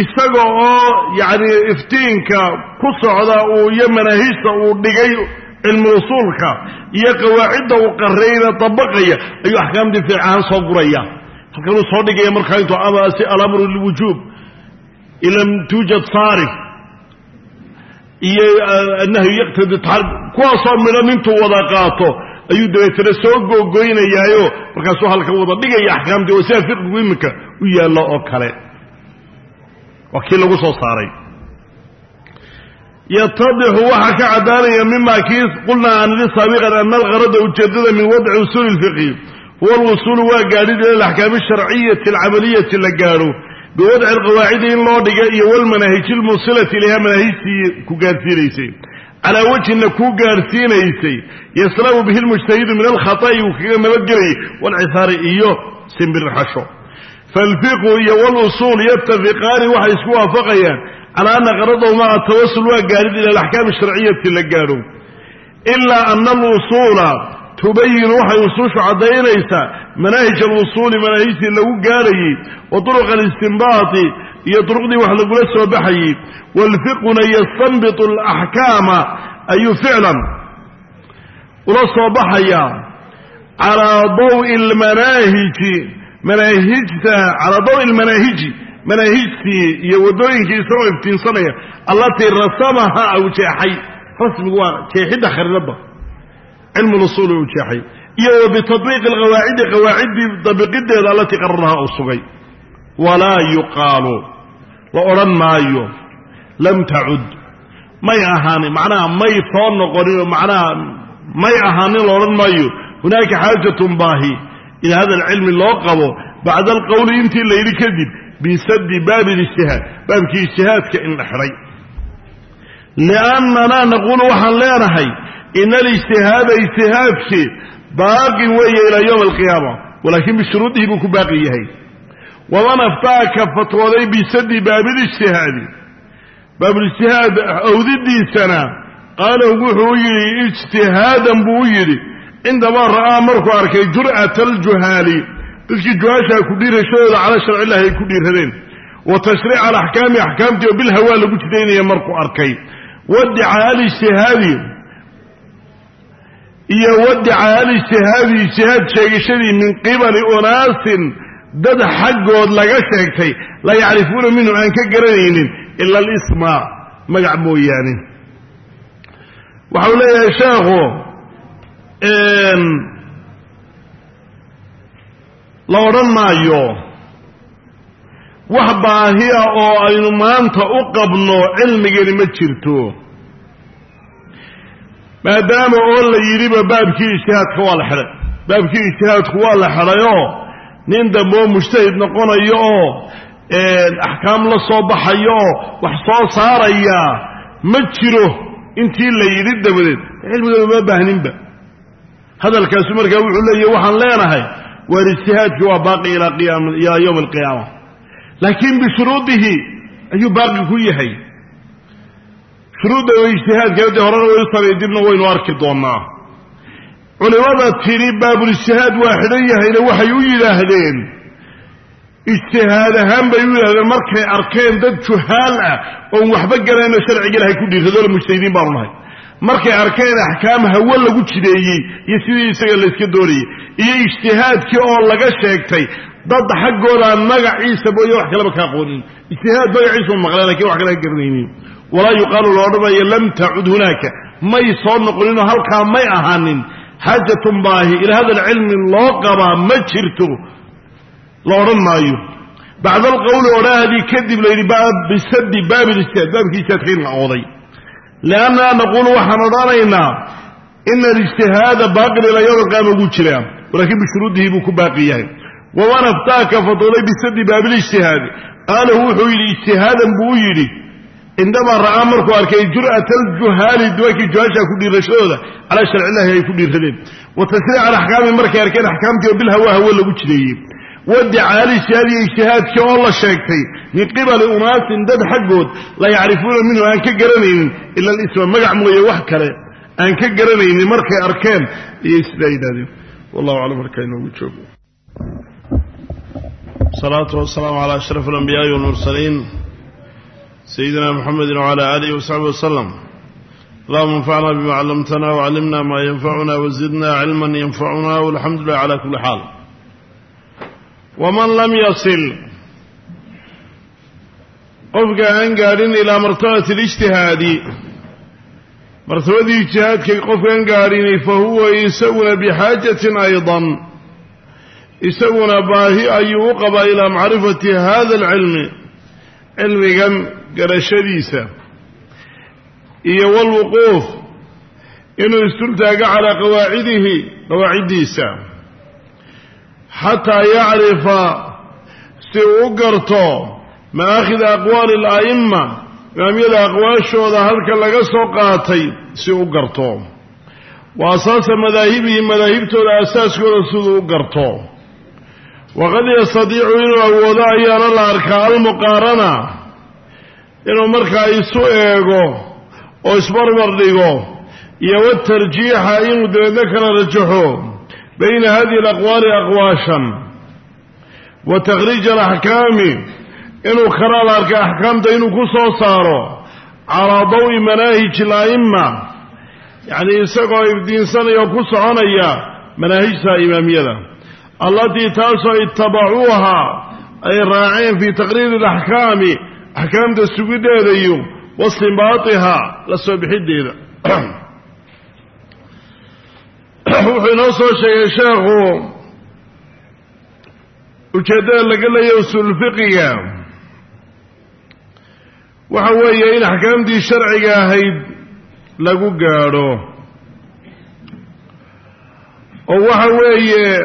isaga oo yacni iftiinka ku socda uu iyo manaahijta uu dhigay cilmi usuulka iyo qawaacidda uu qarrayna dabaqaya ayuu axkaamtii fiicahaan soo guraya. Halkanuu soo dhigaya markaa intuu amasi alamru lilwujuub in tuujad saarif iyo annahyu yaqtadi taxarib kuwaasoo midhan intuu wada qaato ayuu dabeetana soo googoynayaayo markaasuu halkan wada dhigaya axkaamtii oo sida fiqigu iminka u yaallo oo kale. Waa kii lagu soo saaray. Yatadixu waxaa ka caddaanaya mima kii qulnaa aan li saabiqan ana algarada ujeedada min wadci usuuli lfiqhi huwa alwusuulu waa gaadhid ila alaxkaami asharciyati alcamaliyati la gaadho biwadci alqawaacidi in loo dhiga iyo walmanaahiji lmuusilati ilayha manaahijtii ku gaadhsiinaysay calaa wejhina kuu gaadhsiinaysay yaslamu bihi lmujtahidu min alkhata'i uu kaga nabadgelayay walcisaari iyo simbirxasho faalfiqhu iyo walusuul yatafiqaani waxay isku waafaqayaan calaa ana qaradahuma atawasul waa gaadhid ila alaxkaami asharciyati la gaadho. Ilaa ana alusuula tubayinu waxay usuushu caddaynaysaa manaahij alwusuuli manaahijtii lagu gaadhayey wa turuq alistinbaati iyo duruqdii wax lagula soo baxayey. Waalfiqhuna yastanbitu alaxkaama ayuu ficlan ula soo baxayaa calaa dawi almanaahiji manaahijta calaa dawi almanaahiji manaahijtii iyo waddooyinkii isagoo iftiinsanaya allatii rasamaha au jeexay. Rasmigu waa jeexidda khariidadda cilmu lusuuli uu jeexay. Iyo wa bitadbiiqi alqawaacidi qawaaciddii dabiqideeda allatii qararaha uu sugay. Walaa yuqaalu. La odhan maayo. Lam tacud. May ahaanin macnaha may soo noqoninoo macnaha may ahaanin la odhan maayo. Hunaaka xaajatun baahi. Ila hada alcilmi loo qabo bacda alqowli intii la yidhi kadib bisadi baabi lijtihaad baabkii ijtihaadka in la xidhay liannanaa naquulu waxaan leenahay ina alijtihaada ijtihaadkii baaqin weeye ilaa yowmi alqiyaama walaakin bishuruudihi buu ku baaqi yahay waman aftaaka fatwooday bisadi baabilijtihaadi baabulijtihaad awdidiisana qaala wuxuu u yidhi ijtihaadan buu u yidhi cindamaa ra'aa markuu arkay jur'ata aljuhaali dadkii juhaashaa ku dhiirashadooda cala sharci illahi ay ku dhiiradeen wa tashriica alaxkaami axkaamtii oo bilhawaa lagu jidaynaya markuu arkay wadicaa alijtihaadi iyo wadicaa alijtihaadi ijtihaad sheegashadii min qibali unaasin dad xaggood laga sheegtay laa yacrifuuna minhu aan ka garanaynin ila alisma magac mooyaane. Waxau leeyahay sheekhu la odhan maayo wax baahiya oo aynu maanta u qabno cilmigani ma jirto maadaama oo la yidhiba baabkii ijtihaadka waa la xidhay. Baabkii ijtihaadku waa la xidhayoo nin dambe oo mujtahid noqonayo oo axkaam la soo baxayo oo wax soo saaraya ma jiro intii la yidhi dabadeed. Cilmigaba ma baahninba. Hadalkaasu markaa wuxuu leeyahy waxaan leenahay waar ijtihaadkii waa baaqi ilaa yowmi alqiyaama. Laakiin bishuruudihi ayuu baaqi ku yahay shuruudda ijtihaadka dee horena way u saray dibna waynu arki doonaa culimada tidhi baabulijtihaad waa xidhan yahayna waxay u yidhaahdeen ijtihaad ahaan bay u yidhahdeen markay arkeen dad juhaal ah oon waxba garayno sharciga ilahay ku dhiirradoola mujtahidiin baanu nahay. Markay arkeen axkaam hawo lagu jideeyey iyo sidii isaga layska doonayey iyo ijtihaadkii oo laga sheegtay dad xaggoodaa magaciisa mooye wax kaleba ka aqoonin ijtihaad magaciisuu maqleen laakiin wax kale ka garanaynin walaa yuqaalu lo odhanayo lam tacud hunaaka. May soo noqoninoo halkaa may ahaanin. Xaajatun baahi ilaa hada alcilmi loo qabaa ma jirto. La odhan maayo. Bacda alqowli odhaahadii kadib layidhi bisadi baabi lijtihaad baabkii ijtihaadka la ooday. Liannaa naquulu waxaan odhanaynaa ina alijtihaada baaqin ilaa yowm alqiyaama ugu jiraa. Walakin bishuruudihi buu ku baaqi yahay. Waman aftaaka fatooday bisadi baabilijtihaadi qaalahu wuxuu yidhi ijtihaadan buu u yidhi cindamaa ra'aa markuu arkay jur'ata aljuhaali duwankii juhaashaa ku dhiirashadooda calaa sharci illahi ay ku dhiiradeen wa tashriica alaxkaami markay arkeen axkaamtii oo bilhawa hawe lagu jideeyey. Wadicaal ijtihaad iyo ijtihaadkii oo la sheegtay min qibali unaasin dad xaggood la yacrifuuna minhu aan ka garanaynin ila alisma magac mooye wax kale aan ka garanaynin markay arkeen ayay sidaa yidhahdeen wallahu aclam markaa inoogu joogo. Salaatu wasalaamu calaa ashraf alambiyaai walmursaliin sayidina mxamedi wcala aalihi wasaxbi wasalam allahuma anfacna bima callamtana wcallimna maa yanfacuna wazidna cilman yanfacuna walxamdu lilah cala kuli xaal waman lam yasil qofka aan gaadhin ilaa martabati alijtihaadi martabadii ijtihaadkay qofkaan gaadhini fa huwa isaguna bixaajatin aydan isaguna baahi ayuu u qabaa ilaa macrifati hada alcilmi cilmigan garashadiisa iyo walwuquuf inuu isdultaago calaa qawaacidihi qawaaciddiisa. Xataa yacrifa si uu u garto maakhida aqwaali ala'imma imaamyada aqwaashooda halka laga soo qaatay si u garto. Wa asaasa madaahibihi madaahibtooda asaaskooda siduu u garto. Waqad yastadiicu inuu awoodo ayaana la arkaa almuqaarana inuu markaa isu eego oo isbarbar dhigo iyo watarjiixa inuu dabeedna kala rajaxo bayna hadihi alaqwaali aqwaashan wa takhriij alaxkaami inuu kala la arka axkaamta inuu ku soo saaro calaa dawi manaahij ala'imma yacnii isagoo ifdiinsanaya oo ku soconaya manaahijta imaamiyada. Allatii taasoo itabacuuha ay raaceen fii taqriiri alaxkaami axkaamta sugiddeeda iyo wastinbaatiha la soo bixiddeeda wuxuu inoo soo sheegay sheekhu ujeeddada laga leeya usuulfiqiga waxa weeye in axkaamtii sharciga ahayd lagu gaadho. Oo waxa weeye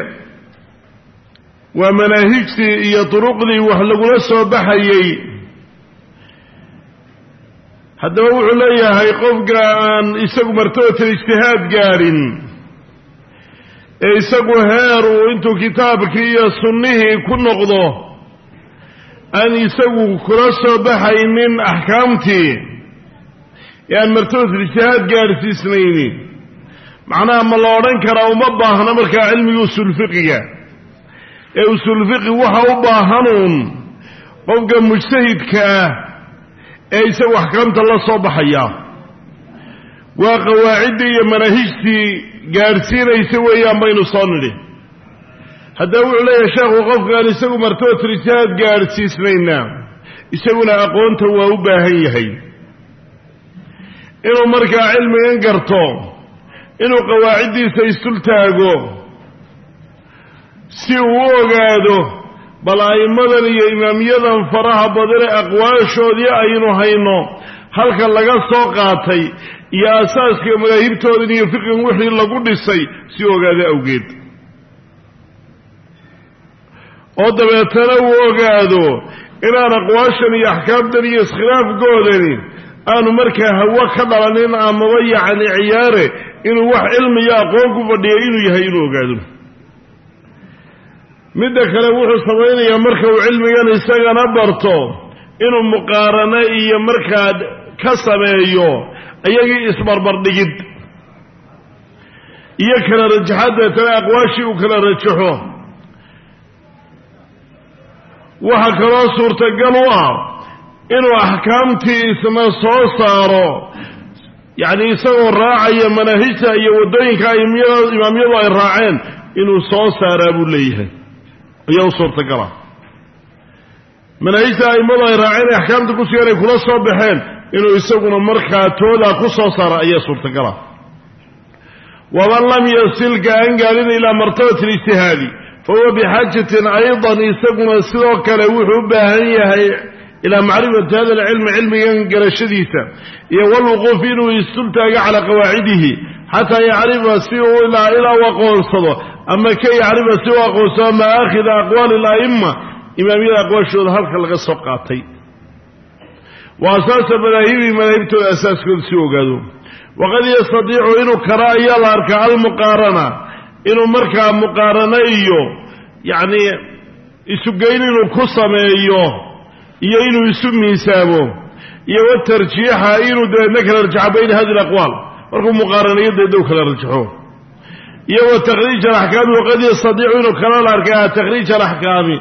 waa manaahijtii iyo duruqdii wax lagula soo baxayey haddaba wuxuu leeyahay qofka aan isagu martabatal ijtihaad gaadhin ee isagu heer uu intuu kitaabkii iyo sunnihii ku noqdo aan isagu kula soo baxaynin axkaamtii ee aan martabatal ijtihaad gaadhsiisnayni macnaha ma la odhan karaa uma baahno markaa cilmiga usuulfiqiga ee usuulfiqi waxa u baahanuun qofka mujtahidka ah ee isagu axkaamta la soo baxaya. Waa qawaaciddii iyo manaahijtii gaadhsiinaysa weeyaan baynu soo nidhi. Haddaba wuxuu leeyahay sheekhu qofkaan isagu martabatul ijtihaad gaadhsiisnayna isaguna aqoonta waa u baahan yahay. Inuu markaa cilmigan garto inuu qawaaciddiisa isdul taago si uu u ogaado bal a'immadan iyo imaamyadan faraha badane aqwaashoodii aynu hayno halka laga soo qaatay iyo asaaska madaahibtoodan iyo fiqigan wixii lagu dhisay si u ogaado awgeed. Oo dabeetana uu ogaado inaan aqwaashan iyo axkaamtan iyo iskhilaafkoodani aanu markaa hawo ka dhalanin amaba yacni ciyaare inuu wax cilmi iyo aqoon ku fadhiya inuu yahay inuu ogaado midda kale wuxuu samaynayaa marka uu cilmigan isagana barto inuu muqaarano iyo markaa ka sameeyo iyagii isbarbardhigid iyo kala rajaxaad deetana aqwaashii uu kala rajaxo. Waxaa kaloo suurtagal u ah inuu axkaamtii isna soo saaro yacni isagoo raacaya manaahijta iyo waddooyinka imaamyadu ay raaceen inuu soo saaraa buu leeyahay ayaa u suurtagala manaahijta a'immadu ay raaceen ee axkaamta ku sugan ay kula soo baxeen inuu isaguna markaa toodaa ku soo saara ayaa suurtagala waman lam yasilka aan gaalin ilaa martabati اlijtihaadi fahuwa bixaajatin ayضan isaguna sidoo kale wuxuu u baahan yahay ilaa macrifati hada alcilmi cilmigan garashadiisa iyo walwuquuf inuu istultaago calaa qawaacidihi xataa yacrifa si uu ilaa u aqoonsado ama ka yacrifa si uu aqoonsado maakhida aqwaali اla'ima imaamyada aqwaashooda halka laga soo qaatay wa asaasa madaahibi madaahibtooda asaaskooda si ogaado waqad yastadiicu inuu kara ayaa la arkaa almuqaarana inuu markaa muqaarano iyo yacni isugeyn inuu ku sameeyo iyo inuu isu miisaamo iyo watarjiixa inuu dabeedna kala rajaxo bayna hadi alaqwaal markuu muqaaranayo u kala rajaxo. Iyo wa takhriij alaxkaami waqad yastadiicu inuu kala la arkaa takhriij alaxkaami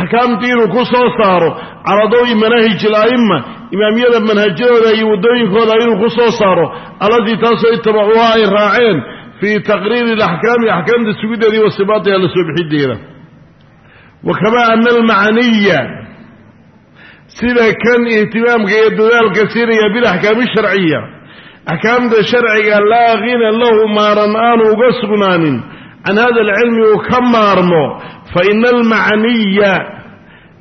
axkaamtii inuu ku soo saaro calaa dawi manaahij ala'ima imaamyada manhajyadooda iyo waddooyinkooda inuu ku soo saaro allatii taasoo itabacuuha ay raaceen fii taqriiri alaxkaami axkaamta sugiddeeda iyo wasibaatiha la soo bixideeda wa kamaa ana almacaniya sida kan ihtimaamka iyo dadaalka siinaya bilaxkaami sharciya axkaamta sharciga laa hina lahu maaran aanu uga sugnaanin. Can hada alcilmi uu ka maarmo fa ina almacniya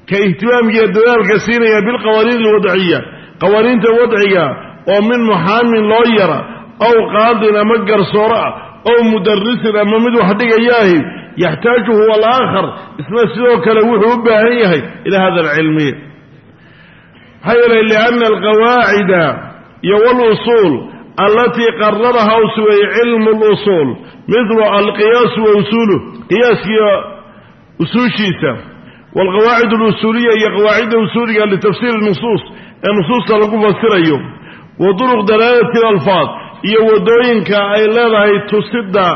ka ihtimaamkiiyo dadaalka siinaya bilqawaaniin alwadciya. Qawaaniinta wadciga oo min muxaamin loo yara ow qaadin ama garsooro ah ow mudarisin ama mid wax dhigayaahi yaxtaaju huwa alaakhar isna sidoo kale wuxuu u baahan yahay ila hada alcilmi. Maxaa yeelay lianna alqawaacida iyo walusuul alatii qararaha u sugay cilmu lusuul midlu alqiyaasu wa usuluh qiyaaskiiyo usuushiisa walqawaacid alusuuliya iyo qawaacidda usuuliga litafsiiri nusuus ee nusuusta lagu fasirayo wa duruq dalaalati alalfaad iyo waddooyinka ay leedahay tusidda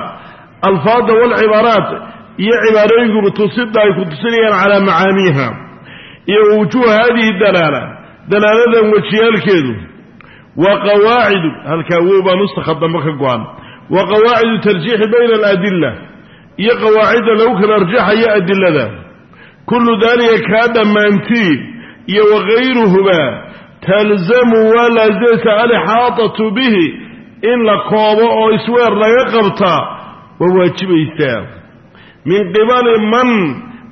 alfaadda walcibaaraat iyo cibaarooyinkuba tusidda ay ku tusinayaan calaa macaaniiha iyo wujuuha hadihi dalaala dalaaladan wejiyaalkeedu wa qawaacidu halkaa wow baa nustakha dambe ka go-an. Wa qawaacidu tarjiixi bayna aladila iyo qawaacidda lagu kala arjaxayo adilada kullu daalika kaa dhammaantii iyo wakayruhuba talzamu waa laazimeysa alixaatatu bihi in la koobo oo isweer laga qabtaa waa waajibaysaa min qibali man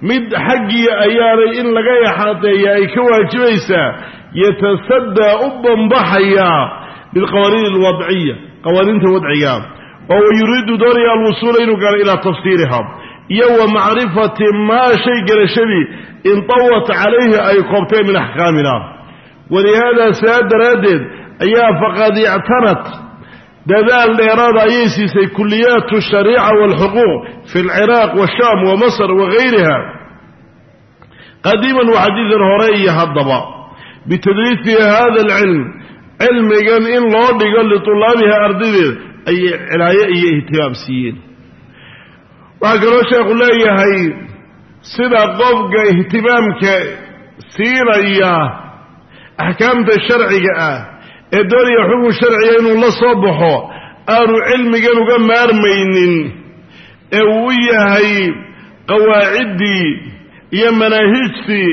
mid xaggii ayaanay in laga ixaateeya ay ka waajibaysaa yatasaddaa u bambaxayaa bilqawaaniin alwadciya qawaaniinta wadciga oo wayuriidu doonaya alwusuula inuu gaaro ilaa tafsiiriha iyo wa macrifati maa shay garashadii intawat calayhi ay koobteen min axkaamina. Walihaada saa daraaddeed ayaa faqad ictanat dadaal dheeraada ayay siisay kuliyaat shariica walxuquuq fi alciraaq washaam wa masr wagayriha qadiiman waxadiidan hore iyo haddaba bitadriisi hada alcilm cilmigan in loo dhigo litulaabiha ardaydeed ayay cinaayo iyo ihtimaam siiyeen. Waxaa kaloo sheekhu leeyahay sida qofka ihtimaamka siinaya axkaamta sharciga ah ee doonaya xukun sharciga inuu la soo baxo aanu cilmigan uga maarmaynin ee uu yahay qawaaciddii iyo manaahijtii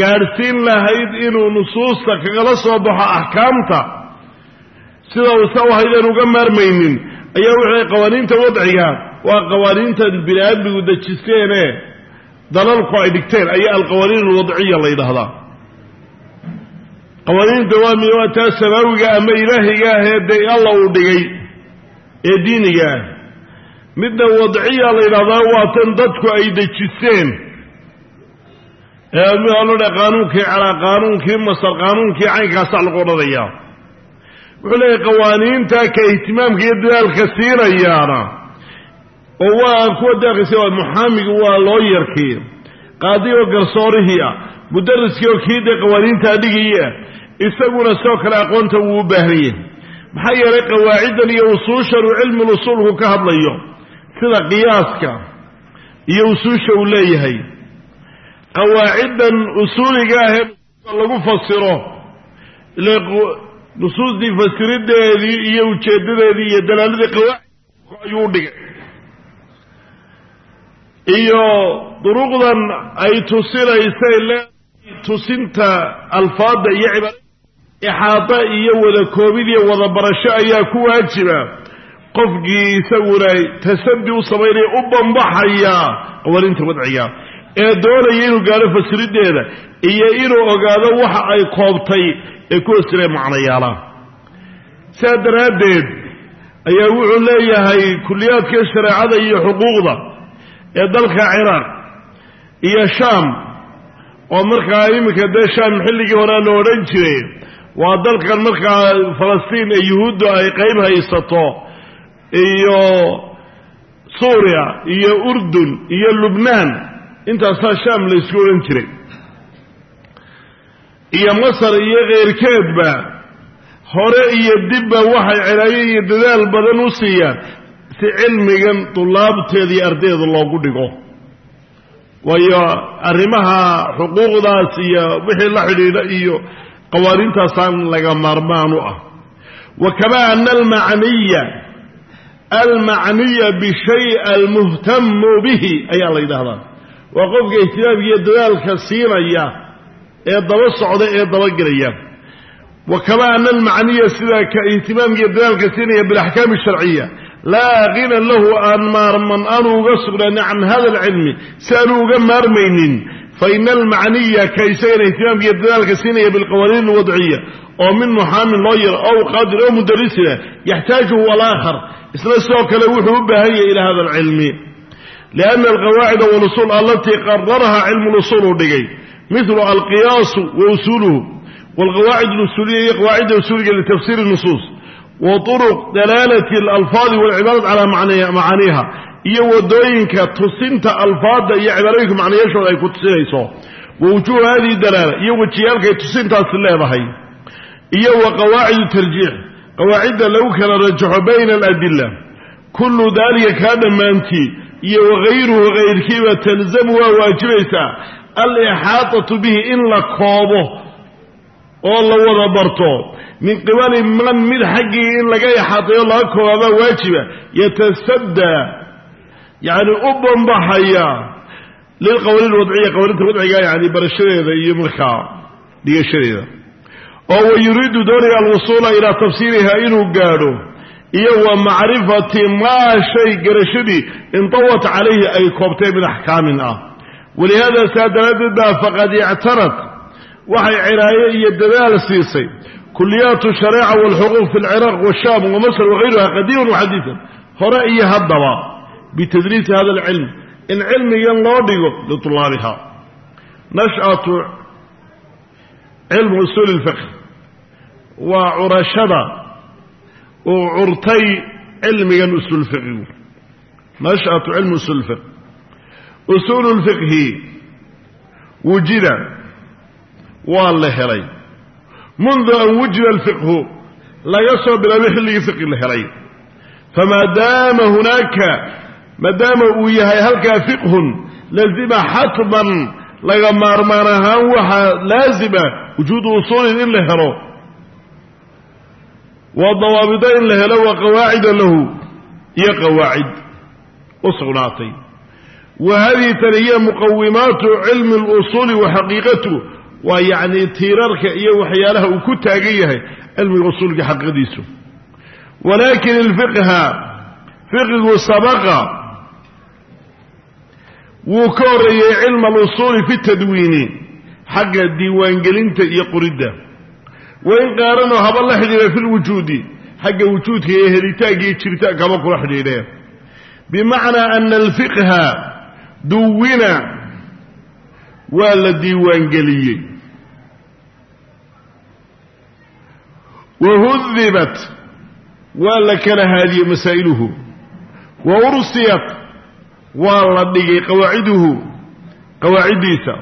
gaadhsiin lahayd inuu nusuusta kagala soo baxo axkaamta. Sida uusa u haydeen uga maarmaynin ayaa wuxuu qawaaniinta wadciga waa qawaaniintan bini aadmigu dejisteene dalalku ay dhigteen ayaa alqawaaniin alwadciya la yidhaahdaa. Qawaaniinta waa mi waa taa samaawiga ama ilaahiga ah ee dee alla uu dhigay ee diiniga ah. Midna wadciya la yidhahdaa waa tan dadku ay dejisteen ee midalodha qaanuunkii calaa qaanuunkii masar qaanuunkii caynkaasaa lagu odhanayaa wuxuu leeyahay qawaaniinta ka ihtimaamka iyo dadaalka siinayaana oo waa kuwa daaqisa waa muxaamigu waa looyarkii qaadi oo garsoorihii ah mudariskii oo kii dee qawaaniintaa dhigaya isaguna sidoo kale aqoonta wuu u baahan yahay. Maxaa yeelay qawaaciddan iyo usuushan uu cilmul usuulku ka hadlayo sida qiyaaska iyo usuusha uu leeyahay qawaaciddan usuuliga ahee lagu fasiro nusuustii fasirideedii iyo ujeeddadeedii iyo dalaaladii qawaacid ayuu dhigay. Iyo duruqdan ay tusinaysay le tusinta alfaadda iyo cibaad ixaada iyo wada koobid iyo wada barasho ayaa ku waajiba. Qofkii isaguna tasaddi u samaynaya u bambaxaya qawaaniinta wadciga ee doonaya inuu gaadho fasirideeda iyo inuu ogaado waxa ay koobtay ee ku hosiree macnayaala. Sidaa daraaddeed ayaa wuxuu leeyahay kulliyaadka shareecada iyo xuquuqda ee dalka ciraaq iyo shaam oo markaa iminka dee shaam xilligii horea la odhan jiray waa dalkan markaa falastiin ee yuhuuddu ay qayb haysato iyo suuriya iyo urdun iyo lubnaan intaasaa shaam la isku odhan jiray. Iyo masar iyo keyrkeedba hore iyo dibba waxay cinaayo iyo dadaal badan u siiyaan si cilmigan dulaabteeda iyo ardayda loogu dhigo. Waayo arrimaha xuquuqdaas iyo wixii la xidhiidha iyo qawaaniintaasaan laga maarmaan u ah. Wa kamaa ana almacniya almacniya bishay almuhtamu bihi ayaa la yidhaahdaa waa qofka ihtimaamka iyo dadaalka siinaya ee daba socda ee dabagelaya wa kamaa ana almacniya sidaa ka ihtimaamka iyo dadaalka siinaya bilaxkaami sharciya laa hina lahu aan maarman aanu uga sugnaanin can hada alcilmi si aanu uga maarmaynin. Faina almacniya ka isagana ihtimaamka iyo dadaalka siinaya bilqawaaniin alwadciya oo min muxaamin loo yaro ow qaadir oo mudarisina yaxtaajuhu alaakhar. Isna sidoo kale wuxuu u baahan yahay ila hada alcilmi lianna alqawaacida walusuul alatii qararaha cilmu lusuul uu dhigay mithlu alqiyaasu wa usuuluhu walqawaacid alusuuliya iyo qawaacidda usuuliga litafsiiri nusuus wa turuq dalaalati alalfaadi walcibaarad calaa macaaniiha iyo waddooyinka tusinta alfaadda iyo cibaarooyinka macnayaashooda ay ku tusinayso wa wujuuhu hadihi dalaala iyo wejiyaalkay tusintaasi leedahay iyo wa qawaacidu tarjiix qawaacidda lagu kala rajaxo bayna aladila kullu daalika kaa dhammaantii iyo wagayruhu kayrkiiba talzamu waa waajibaysaa. Alixaatatu bihi in la koobo oo la wada barto. Min qibali man mid xaggii in laga ixaatayo laga koobaabaa waajiba. Yatasaddaa yacni u bambaxaya lilqawaniin wadciya qawaninta wadciga yani barashadeeda iyo markaa dhigashadeeda. Oo wa yuriidu doonaya alwusuula ilaa tafsiiriha inuu gaadho iyo wa macrifati maa shay garashadii intawat calayhi ay koobtay min axkaamin ah. Walihaada saa daraaddeed baa faqad ictanad waxay cinaaye iyo dadaal siisay. Kuliyaatu shareeca walxuquuq fi lciraaq washaam wamasr wagayruha qadiiman waxadiidan hore iyo haddaba bitadriisi hada alcilm in cilmigan loo dhigo litulaabiha nash'atu cilmu usuuli lfiqh. Waa curashada uu curtay cilmigan usuul fiqhigu nash'atu cilmi usuul lfiqhi wujida waa la helay. Mundu an wujida alfiqhu laga soo bilaabay xilligii fiqhi la helay. Famaa daama hunaaka maadaama uu yahay halkaa fiqhun lazima xatman laga maarmaan ahaan waxaa laazima wujuudu usuulin in la helo waa dawaabida in la helo wa qawaacida lahu iyo qawaacid u sugnaatay. Wa hadihi tani hiya muqawimaatu cilmi اlusuuli wa xaqiiqatu waa yacni tiirarka iyo waxyaalaha uu ku taagan yahay cilmiga usuulka xaqiiqadiisu. Walaakin ilfiqha fiqigu sabaqa wuu ka horreeyey cilma alusuuli fi tadwiini xagga diiwaangelinta iyo qoridda wain qaarano haba la xidhiidha fi lwujuudi xagga wujuudka iyo helitaanka iyo jiritaanka haba kula xidhiidheen bimacnaa ana alfiqha duwina waa la diiwaangeliyey. Wahudibat waa la kala haadiyey masaa'iluhu. Wa ursiyat waa la dhigay qawaaciduhu qawaaciddiisa.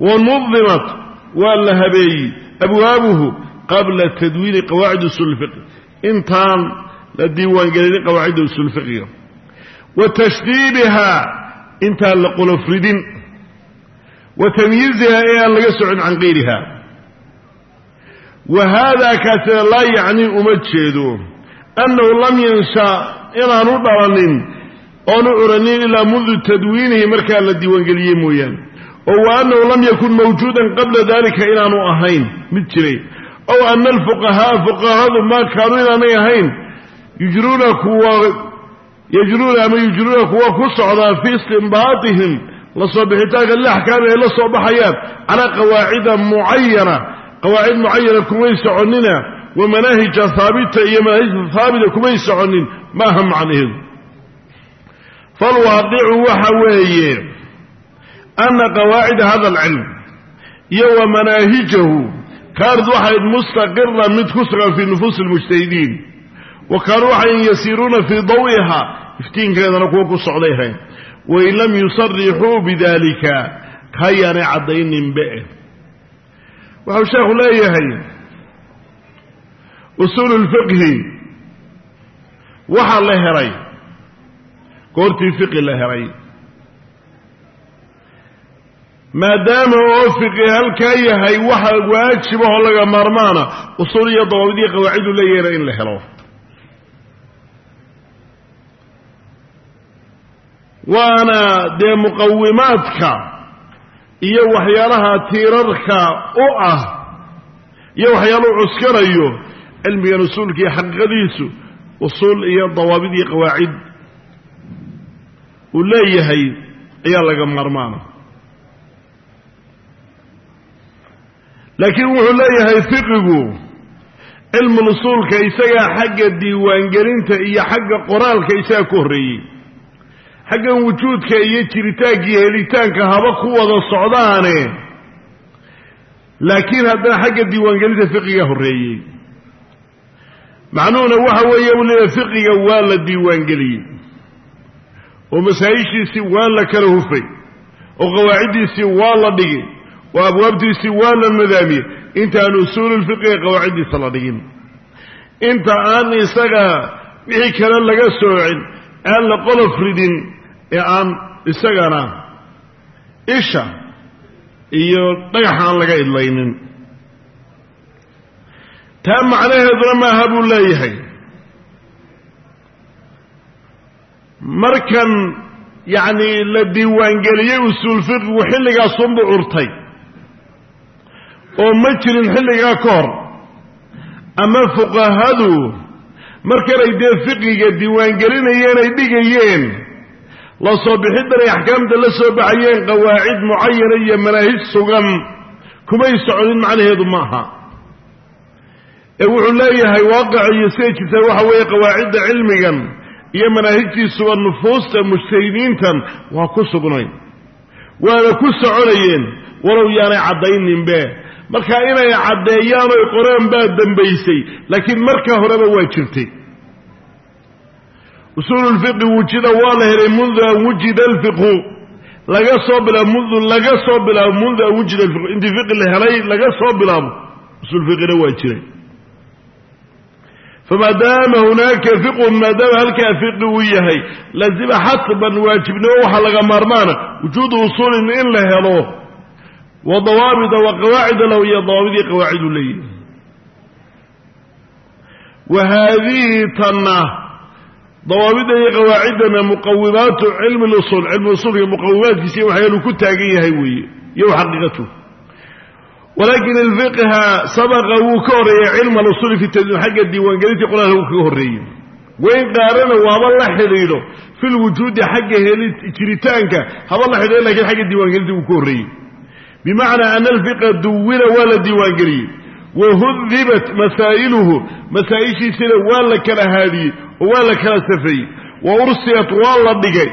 Wa nudimat waa la habeeyey abwaabuhu qabla tadwiini qawaacid usul fiqi intaan la diiwaangelinin qawaacidda usul fiqiga wa tashdiibihaa intaan la qolofridin wa tamyiizihaa ee aan laga socon can kayriha wa haadaa kaasina laa yacnii uma jeedo annahu lam yansha inaanu dhalanin oonu curanin ilaa mundu tadwiinihi markaa la diiwaangeliyey mooyaane. Oo wa annahu lam yakun mawjuudan qabla dalika inaanu ahayn mid jiray ow ana alfuqahaaa fuqahadu maa kaanuu inaanay ahayn yujruuna kuwa yajruuna ama yujruuna kuwa ku socdaa fii istinbaatihim la soo bixitaanka liaxkaami ay la soo baxayaan calaa qawaacida mucayana qawaacid mucayana kumay soconina wa manaahija haabita iyo manaahijta haabita kumay soconin maaha macnaheedu falwaaqicu waxa weeye ana qawaacida hada alcilm iyo wa manaahijahu kaanad waxayd mustaqira mid ku sugan fii nufuusi lmujtahidiin wa kaanuu waxay yasiiruuna fii dawiha iftiinkeedana kuwa ku socday ahayn wain lam yusarixuu bidalika kayaanay caddayninbe wuxuu sheekhu leeyahay usuulu lfiqhi waxaa la helay goortii fiqi la helay maadaama oo fiqi halkaa yahay waxa waajibahoo laga maarmaana usuul iyo dawaabid iyo qawaacidu leeyahayna in la helo. Waana dee muqawimaadka iyo waxyaalaha tiirarka u ah iyo waxyaalahu cuskanayo cilmigan usuulka iyo xaqiiqadiisu usuul iyo dawaabid iyo qawaacid uu leeyahay ayaa laga maarmaana laakiin wuxuu leeyahay fiqigu cilmul usuulka isagaa xagga diiwaangelinta iyo xagga qoraalka isagaa ku horreeyey. Xaggan wujuudka iyo jiritaanka iyo helitaanka haba ku wada socdaane. Laakiin haddana xagga diiwaangelinta fiqiga horreeyey. Macnuhuna waxa weeye u leeyahay fiqiga waa la diiwaangeliyey. Oo masaa'ishiisii waa la kala hufay. Oo qawaaciddiisii waa la dhigay oo abwaabtiisii waa la nadaamiyey intaan usuululfiqiga qawaaciddiisa la dhigin. Inta aan isaga wixii kale laga soocin aan la qolof ridin ee aan isagana isha iyo dhagaxa aan laga idlaynin. Taa macnaheeduna maaha buu leeyahay. Markan yacni la diiwaangeliyey usuul fiqigu xilligaasunbu curtay oo ma jirin xilligaa ka hor. Ama fuqahadu markanay dee fiqiga diiwaangelinayeen ay dhigayeen la soo bixiddan ay axkaamta la soo baxayeen qawaacid mucayana iyo manaahij sugan kumay soconin macnaheedu ma aha. Ee wuxuu leeyahay waaqica iyo siday jirtaa waxa weeye qawaacidda cilmigan iyo manaahijtiisuba nufuusta mujtahidiintan waa ku sugnayn. Waana ku soconayeen walow yaanay caddayninbe marka inay caddeeyaan oy qoreen baa dambaysay laakiin marka horeba waa jirtay. Usuululfiqi wujida waa la helay mundu an wujida alfiqhu. Laga soo bilaabo mundu laga soo bilaabo mundu an wujida alfiqhu. Intii fiqi la helay laga soo bilaabo usuulfiqina waa jiray famaadaama hunaaka fiqhun maadaama halkaa fiqi uu yahay lazima xatban waajibnimo waxaa laga maarmaana wujuudu usuulin in la helo wa qawaacida lahu iyo dawaabidii qawaacidu leeyihi wa haadihi tanna dawaabidda iyo qawaaciddana muqawimaatu cilmi lusuul cilmi usuulka muqawimaadkiisa waxyaanu ku taagan yahay weeye iyo xaqiiqatu. Walakin alfiqha sabaqa wuu ka horreeyey cilma alusuuli fi tadwiin xagga diiwaangelintii qur'aanka wuu kaga horreeyey. Wayn qaarana waaba la xidhiidho fi lwujuudi xagga heli jiritaanka haba la xidhiidho laakiin xagga diiwaangelintii wuu ka horreeyey bimacnaa ana alfiqa duwina waa la diiwaangeliyey wahudibat masaa'iluhu masaa'ishiisina waa la kala haadiyey oo waa la kala safeeyey wa ursiyat waa la dhigay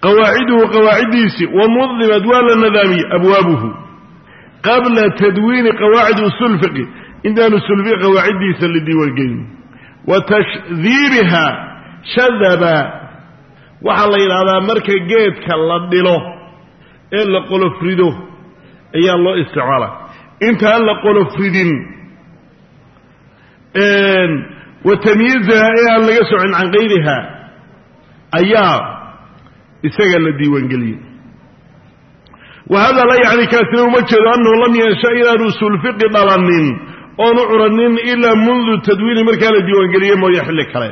qawaaciduhu qawaaciddiisii wa nudimat waa la nadaamiyey abwaabuhu qabla tadwiini qawaacid usul fiqi intaan usul fiqi qawaaciddiisa la diiwaangelin wa tashdiibiha shadaba waxaa la yidhahdaa marka geedka la dhilo ee la qolofrido ayaa loo isticmaala. Intaan la qolofridin wa tamyiizaha ee aan laga socin can kayriha ayaa isaga la diiwaangeliyey wa hada la yacni kaasina uma jeedo annahu lam yansha inaanu usuulfiqi dhalanin oonu curanin ilaa mundu tadwiini markaa la diiwaangeliye mooye xilli kale.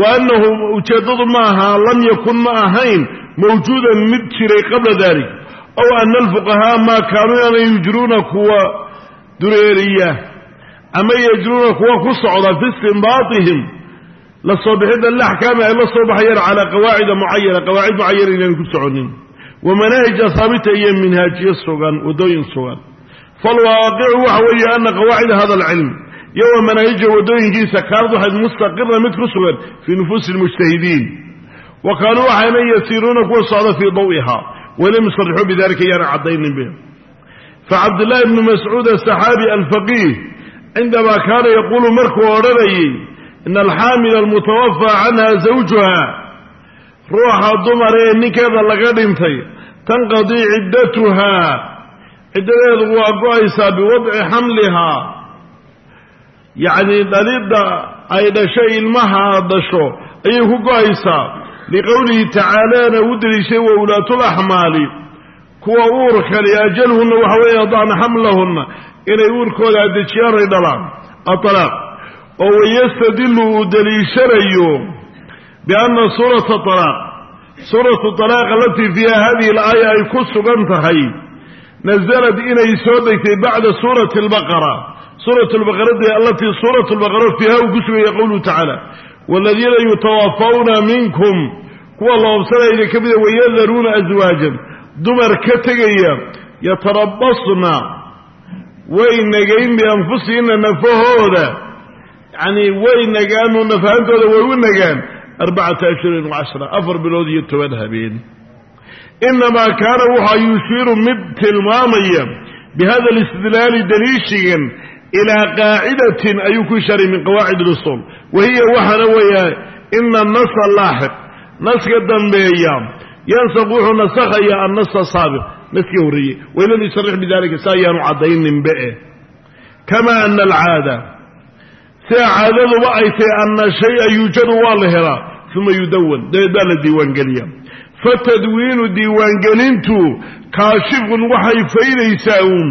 Wa annahu ujeeddadu ma aha lam yakun ma ahayn mawjuudan mid jiray qabla dalik ow ana alfuqahaa maa kaanuu inaana yujruuna kuwa dureeriya ama yajruuna kuwa ku socda fi istinbaatihim la soo bixidda laxkaami ay la soo baxayaan calaa qawaacida mucayana qawaacid mucayana inaan ku soconin wa manaahija haabita iyo minhaajiyo sugan waddooyin sugan falwaaqicu waxa weeye ana qawaacida hada alcilm iyo wa manaahija waddooyinkiisa kaanad waxayd mustaqira mid ku sugan fii nufuusi lmujtahidiin wa kaanuu waxayna yasiiruuna kuwa socda fii dawiha walam yusarixuu bidalika yaana caddaynin be facabdillaahi bnu mascuud asaxaabi alfaqiih cindamaa kaana yaquulu markuu odhanayey ina alxaamila almutawafaa canha zawjuha. Ruuxa dumar ee ninkeeda laga dhintay tanqadii ciddatuhaa ciddadeedu waa go'aysaa biwadci xamlihaa yacnii dhalidda ay dhashay ilmaha dhasho ayay ku go'aysaa liqowlihi tacaalaana u deliishay wa ulaatulaxmaali kuwa uurkali ajalhunna waxa weeye yadacna xamlahunna inay uurkooda adejiyaan ay dhalaan atalaaq oo wayastadilu uu deliishanayo bianna suurata talaaq. Suuratu talaaq alatii fiiha hadihi alaaya ay ku sugan tahay nasalad inay soo degtay bacda suurati albaqara. Suuratu lbaqaradi alatii suuratu lbaqara fiiha uu ku suganya qowluhu tacaala waladiina yutawafawna minkum kuwa la obsanayda ka mida wayadaruuna aswaajan dumar ka tegaya yatarabasna way nagayn bianfusihinna nafahooda yacnii way nagaanu nafahantooda way u nagaan arbacata ashhurin wacashra afar bilood iyo toban habeen inamaa kaana waxaa yushiiru mid tilmaamaya bihada alistidlaali daliishigan ilaa qaacidatin ayuu ku ishaaray min qawaacid usul wa hiya waxaana weeya ina nasa laaxiq naska dambeeya yansaq wuxuu nasakhaya annasa saabiq naskii horreeyey waylam yusarix bidalika si ayaanu caddayninbe kamaa ana alcaada. Sida caadaduba ay tahay ana shaya yuujadu waa la helaa. Uma yudawan. Dabeed baa la diiwaangeliya fatadwiinu diiwaangelintu kaashifun waxay faydaysaa uun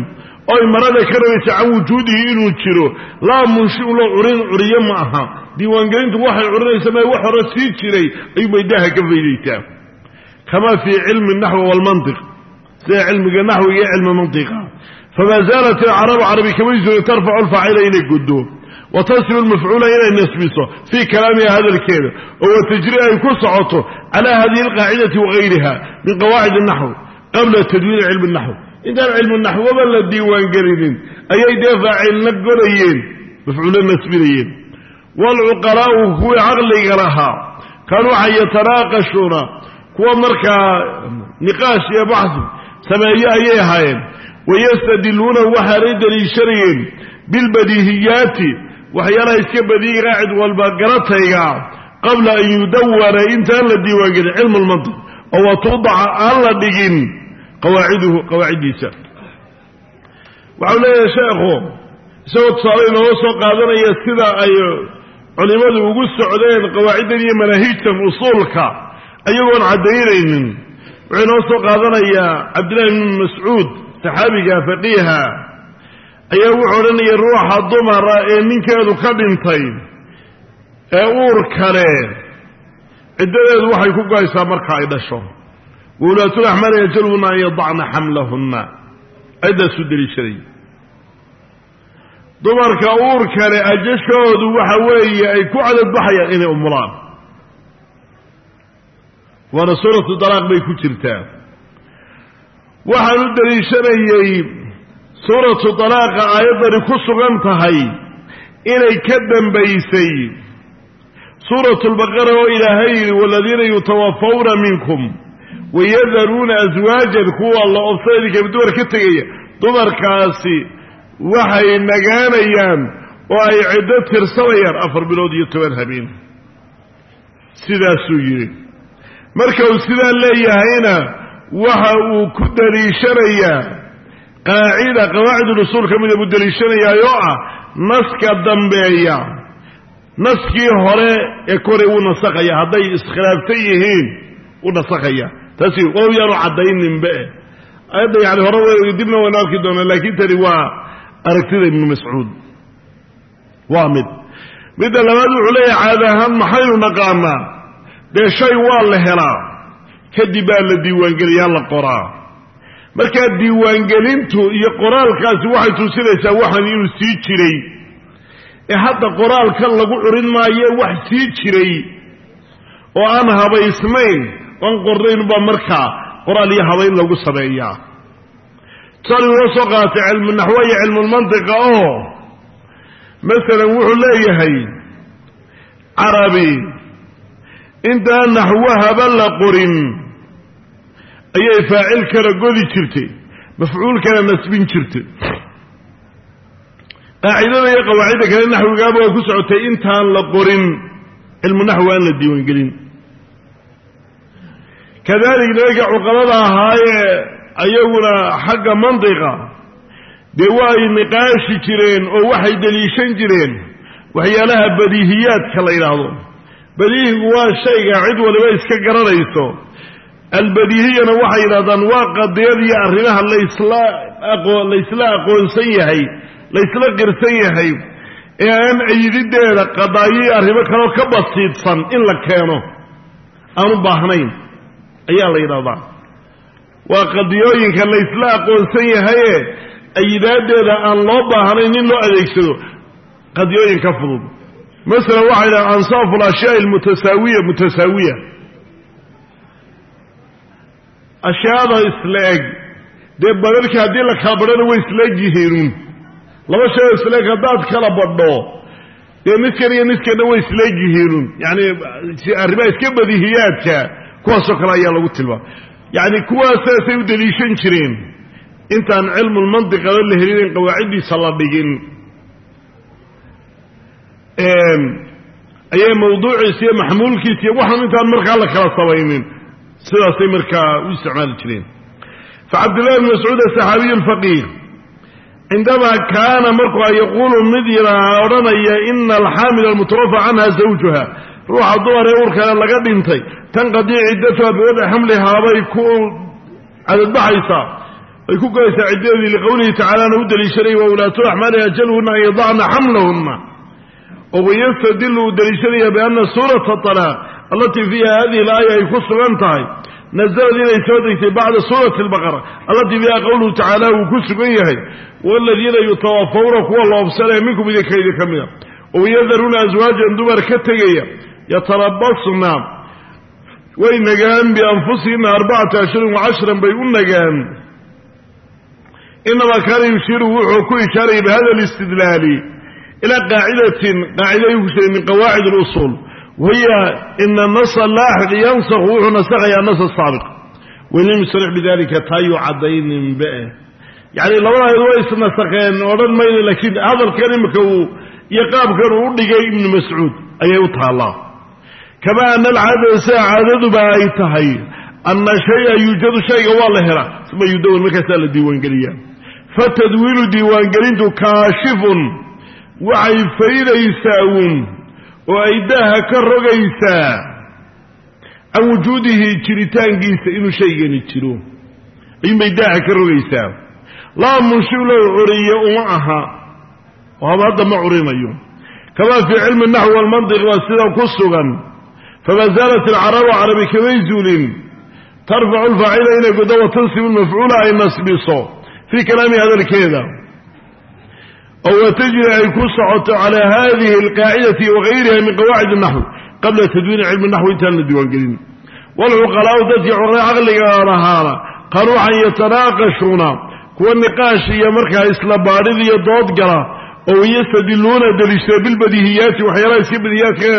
oy marada ka rabaysaa can wujuudihi inuu jiro laa munshiu lo curin curiyo ma aha. Diiwaangelintu waxay curinaysaa ma wax hore sii jiray ayuubay daaha ka faydaysaa. Kamaa fii cilmi naxwi walmantiq sida cilmiga naxwiga iyo cilmi mantiqa. Famaa zaalat ilcarabu carabi kamay zuuli tarfacu lfaacila inay guddo. Wa tasribu lmafcuula inay nasbiso fii kalaamiha hadalkeeda. Oo watajri ay ku socoto calaa hadihi alqaacidati wagayriha min qawaacid naxw qabla tadwiini cilmi naxw intaan cilmu naxwaba la diiwaangelinin ayay dee faacilna gorayeen mafcuulo nasbinayeen. Waalcuqalaa'u kuwii caqliga lahaa kaanuu waxay yatanaaqashuuna kuwa markaa niqaash iyo baxsi sameeye ayay ahaayeen. Wayastadiluuna waxaanay daliishanayeen bilbadiihiyaati waxyaalaha iska badiihi raacid walba garatayga qabla an yudawana intaan la diiwaangelin cilmu lmantiq oo watuudaca aan la dhigin qawaaciduhu qawaaciddiisa. Waxau leeyahay sheekhu isagoo tusaale inooga soo qaadanaya sida ay culimmadu ugu socdeen qawaaciddan iyo manaahijtan usuulka ayagoon caddaynaynin. Wuxuu inoo soo qaadanayaa cabdillahi bn mascuud saxaabiga faqiiha. Ayaa wuxuu odhanaya ruuxa dumara ee ninkeedu ka dhintay ee uur kale ciddadeedu waxay ku goysaa marka ay dhasho waulaatulaxmaali yajalhuna an yadacna xamlahunna ciddaasu deliishaday dumarka uur kale ajashoodu waxa weeye ay ku cadadbaxayaan inay umulaan waana suuratu dalaaq bay ku jirtaa waxaan u deliishanayey suuratu dalaaqa aayaddani ku sugan tahay inay ka dambaysay suuratu lbaqara oo ilaahay yidhi waladiina yutawafawna minkum wayadaruuna aswaajan kuwa la obsadka dumar ka tegaya dumarkaasi waxay nagaanayaan oo ay ciddo tirsanayaan afar bilood iyo toban habeen sidaasuu yidhi marka uu sidaa leeyahayna waxa uu ku daliishanayaa qaacida qawaaciduusuul ka mida buu daliishanayaa oo ah naska dambeeya naskii hore ee kore wuu nasakaya hadday iskhilaafsan yihiin wuu nasakaya taasi walow yaanu caddayninbe ayadda yani hore w dibna waynu arki doonaa laakiin tani waa aragtida ibnu mascuud. Waa mid. Midda labaad wuxuu leeyahay caada ahaan maxaynu naqaanaa? Dee shay waa la helaa? Kadib baa la diiwaangeliyaa la qoraa. Markaa diiwaangelintu iyo qoraalkaasi waxay tusinaysaa waxan inuu sii jiray. Ee hadda qoraalkan lagu curin maayo wax sii jiray. Oo aan habaysnayn oan qornayn baa markaa qoraal iyo habayn lagu sameeyaa. Tusaal inoo soo qaatay cilmu naxwo iyo cilmulmantiqa oo masalan wuxuu leeyahay carabi intaan naxwahaba la qorin ayay faacilkana godi jirtay mafcuulkana nasbin jirtay qaacidada iyo qawaacidda kale naxwigaaba way ku socotay intaan la qorin cilmu naxwi aan la diiwaangelin kadalik nimanka cuqalada ahaayee ayaguna xagga mantiqa dee waa ay niqaashi jireen oo waxay deliishan jireen. Waxyaalaha badiihiyaadka la yidhaahdo badiihigu waa shayga cid waliba iska garanayso. Albadiihiyana waxay yidhahdaan waa qadiyad iyo arrimaha laysla aqoo laysla aqoonsan yahay laysla qirsan yahay. Ee aan ciidideeda qadaayo iyo arrimo kaleo ka basiidsan in la keeno. Aanu baahnayn ayaa la yidhahdaa waa qadiyooyinka laysla aqoonsan yahaye ayidaaddeeda aan loo baahnayn in loo adeegsado qadiyooyin ka fudud. Masalan waxay dhahan ansaafu alashyaai almutasaawiya mutasaawiya. Ashyaada isla eg. Dee badalkii haddii la kala badhona way isla yihiinuun. Laba shay oo isla eg haddaad kala badho dee niskan iyo niskanna way isla eg yihiinuun. Yacni arrimaha iska badihiyaadka kuwaasoo kale ayaa lagu tilmaama yacni kuwaasaasay u daliishan jireen. Intaan cilmulmantiqaba la helin in qawaaciddiisa la dhigin. Ayay mawduuciisa iyo maxmuulkiisa iyo waxaan intaan markaa la kala samaynin sidaasay markaa u isticmaali jireen. Facabdillahi bn mascuud asaxaabiyu alfaqiih cindamaa kaana markuu yaquulu mid yadaa odhanaya ina alxaamil almutawafa canha zawjuha ruuxa dumar ee uurkale laga dhintay tanqadii ciddatuha biwadci xamlihaabay ku cadadbaxaysaa ay ku golaysaa ciddadeedii liqowlihi tacaalana u daliishanaya wa ulaatu axmaali ajaluhuna an yadacna xamlahuna oo wayastadilu uu daliishanaya biana suurata alaaq allatii fiiha hadihi alaaya ay ku sugan tahay nazalad inay soo degtay bacda suurati albaqara allatii fiiha qowluhu tacaala uu ku sugan yahay waladiina yutawafawna kuwa la obsanaya minkum idinka idin ka mida. Wayadaruuna aswaajan dumar ka tegaya yatarabasna way nagaan bianfusihina arbacata ashhurin wacashran bay u nagaan inamaa kaana yushiiru wuxuu ku ishaaraya bihada alistidlaali ilaa qaacidatin qaacida ayuu ku sheegay min qawaacid اlusuul wahiya ina nasa laaxiq yansakhu wuxuu nasakhayaa nas saabiq walam yusrix bidalika taayuu caddayninbe yacni labada ayad way isnasakheen odhan mayno laakiin hadalkan imika uu iyo qaabkan uu u dhigay ibnu mascuud ayay u taallaa kama ana alcaadada sida caadaduba ay tahay ana shaya yuujadu shayga waa la helaa uma yudawan markaasaa la diiwaangeliyaa fatadwiilu diiwaangelintu kaashifun waxay faydaysaa uun oo ay daaha ka rogaysaa can wujuudihi jiritaankiisa inuu shaygani jiro ayuunbay daaha ka rogaysaa laa munshiu lahu curiye uma aha oo haba hadda ma curinayo kamaa fii cilmi naxwi walmantiq waa sida ku sugan fama zaalat alcarabu carabi kamay zuulin tarfacu lfaacila inay godo wa tansibu lmafcuula ay nasbiso fii kalaami hadalkeeda oo watajri ay ku socoto calaa hadihi alqaacidati wagayriha min qawaacid naxwi qabla tadwiini cilmi naxwi intaan la diiwaangelin walcuqalaau dadkii caqliga lahaana qaanuu an yatanaaqashuuna kuwa niqaash iyo markaa isla baadhid iyo dood gala oo yastadiluuna daliishada bilbadihiyaati waxyaalaha iska badihiyaadka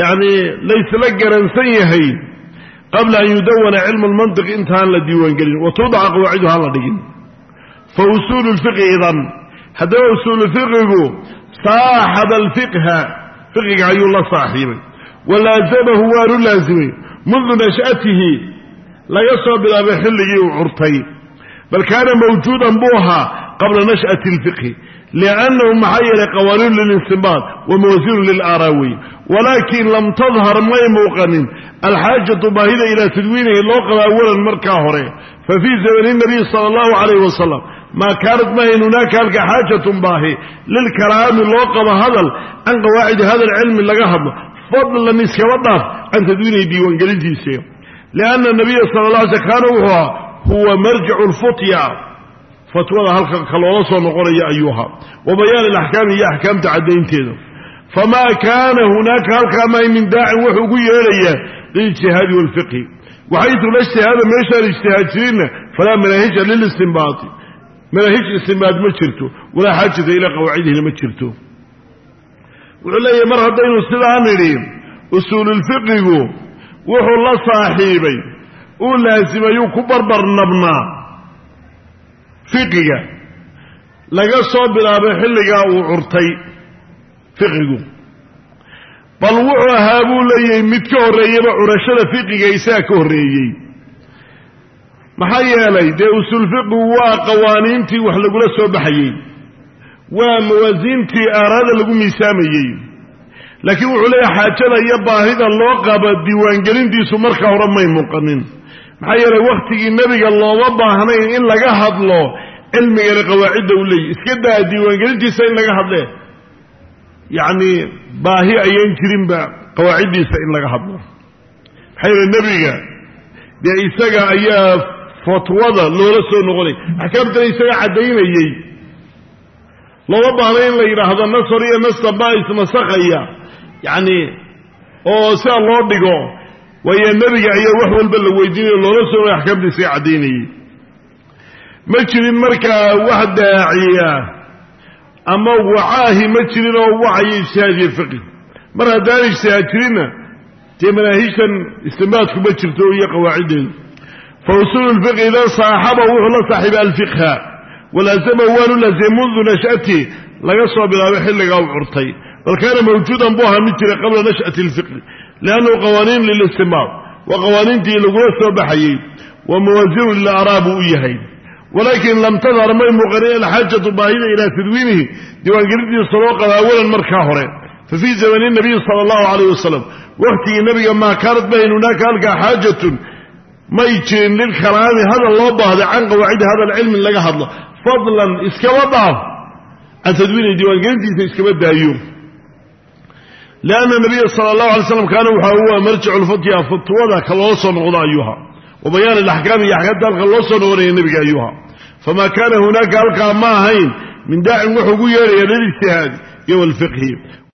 yani laysla garansan yahay qabla an yudawana cilmu lmantiq intaan la diiwaangelin wa tudaca qawaacidu haan la dhigin. Fa usuulu lfiqhi idan haddaba usuulu fiqigu saaxaba alfiqha fiqiga ayuu la saaxiibay. Wa laazamahu waanu laazimay mundu nash'atihi laga soo bilaabay xilligii uu curtay. Bal kaana mawjuudan buu ahaa qabla nash'ati alfiqhi liannahu maxaa yeelay qawaaniin lilistinbaad wa mawasiinu lilaaraawi walaakin lam tadhar may muuqanin alxaajatu baahida ilaa tadwiinihi loo qaba awalan markaa hore fa fii zamani nabiy sala allahu calayh wasalam maa kaanat mahayn hunaaka halka xaajatun baahi lilkalaami loo qabo hadal can qawaacidi hada alcilmi laga hadlo fadlan iskaba dhaaf can tadwiinihi diiwaangelintiisa lianna nabiya sala la alay sl kaana wuxuu ahaa huwa marjicu lfutya fatwada halka ka loola soo noqonaya ayuu ahaa wa bayaani alaxkaami iyo axkaamta caddaynteeda famaa kaana hunaaka halkaa mahay min daacin wuxuu ugu yeedhayaa lilijtihaadi waalfiqhi waxaytu la ijtihaada meeshaan ijtihaad jirinna falaa manaahija lilistinbaati. Manaahij istinbaad ma jirto walaa xaajata ilaa qawaacidihina ma jirto. Wuxuu leeyahay mar haddaynu sidaa nidhi usuululfiqigu wuxuu la saaxiibay uu laasimayuu ku barbarnabnaa fiqiga laga soo bilaabay xilligaa uu curtay fiqigu bal wuxuu ahaa buu leeyahay mid ka horreeyaba curashada fiqiga isaga ka horreeyey maxaa yeelay dee usuul fiqigu waa qawaaniintii wax lagula soo baxayey waa mawaasiintii aaraada lagu miisaamayey laakiin wuxuu leeyahay xaajada iyo baahida loo qaba diiwaangelintiisu marka hore may muuqanin maxaa yeelay wakhtigii nebiga looma baahnayn in laga hadlo cilmigani qawaacidda u leeyahy iska daa diiwaangelintiisa in laga hadle. Yacni baahi ayaan jirinba qawaaciddiisa in laga hadlo. Maxaa yeelay nebiga dee isaga ayaa fatwada loola soo noqonay. Axkaamtana isaga caddaynayey looma baahna in la yidhaahdo nasar iyo nasaba isnasakhaya yacni oo sida loo dhigo waayo nebiga ayaa wax walba la weydiinayo loola soo isaga caddaynayey ma jirin markaa wax daaciya ama wacaahi ma jirin oo wacayo ijtihaad iyo fiqi mar haddaan ijtihaad jirinna dee manaahijtan istinbaadku ma jirto iyo qawaaciddeedu. Fa usuulu lfiqi idan saaxaba wuxuu la saaxiibay alfiqha. Walaazama waanu laazimay mundu nash'ati. Laga soo bilaabay xilligaa u curtay. Bal kaana mawjuudan buu ahaa mid jiray qabla nash'ati alfiqhi liannahu qawaaniin lilistinbaad waa qawaaniintii lagula soo baxayey wa mawaasiinu lilaraa buu u yahay walaakin lam tadhar may muuqanin alxaajatu baahida ilaa tadwiinihi diiwaangelintiisa loo qaba awalan markaa hore fa fii zamani nabiyi sala allahu calayh wasalam wakhtigii nebiga maa kaanat bayn hunaaka halkaa xaajatun may jirin lilkalaami hadal loo baahday can qawaacidi hada alcilmi laga hadlo fadlan iskaba dhaaf can tadwiinihi diiwaangelintiisa iskaba daayo lianna nabiya sala allahu alay slam kaana waxaa huwa marjicu lfatya fatwada ka loo soo noqdo ayuha wa bayaan alaxkaami iyo axkaamta halka loo soo noqonaya nebiga ayuha famaa kaana hunaaka halkaa ma ahayn min daacin wuxuu ugu yeedhaya lilijtihaadi iyo walfiqhi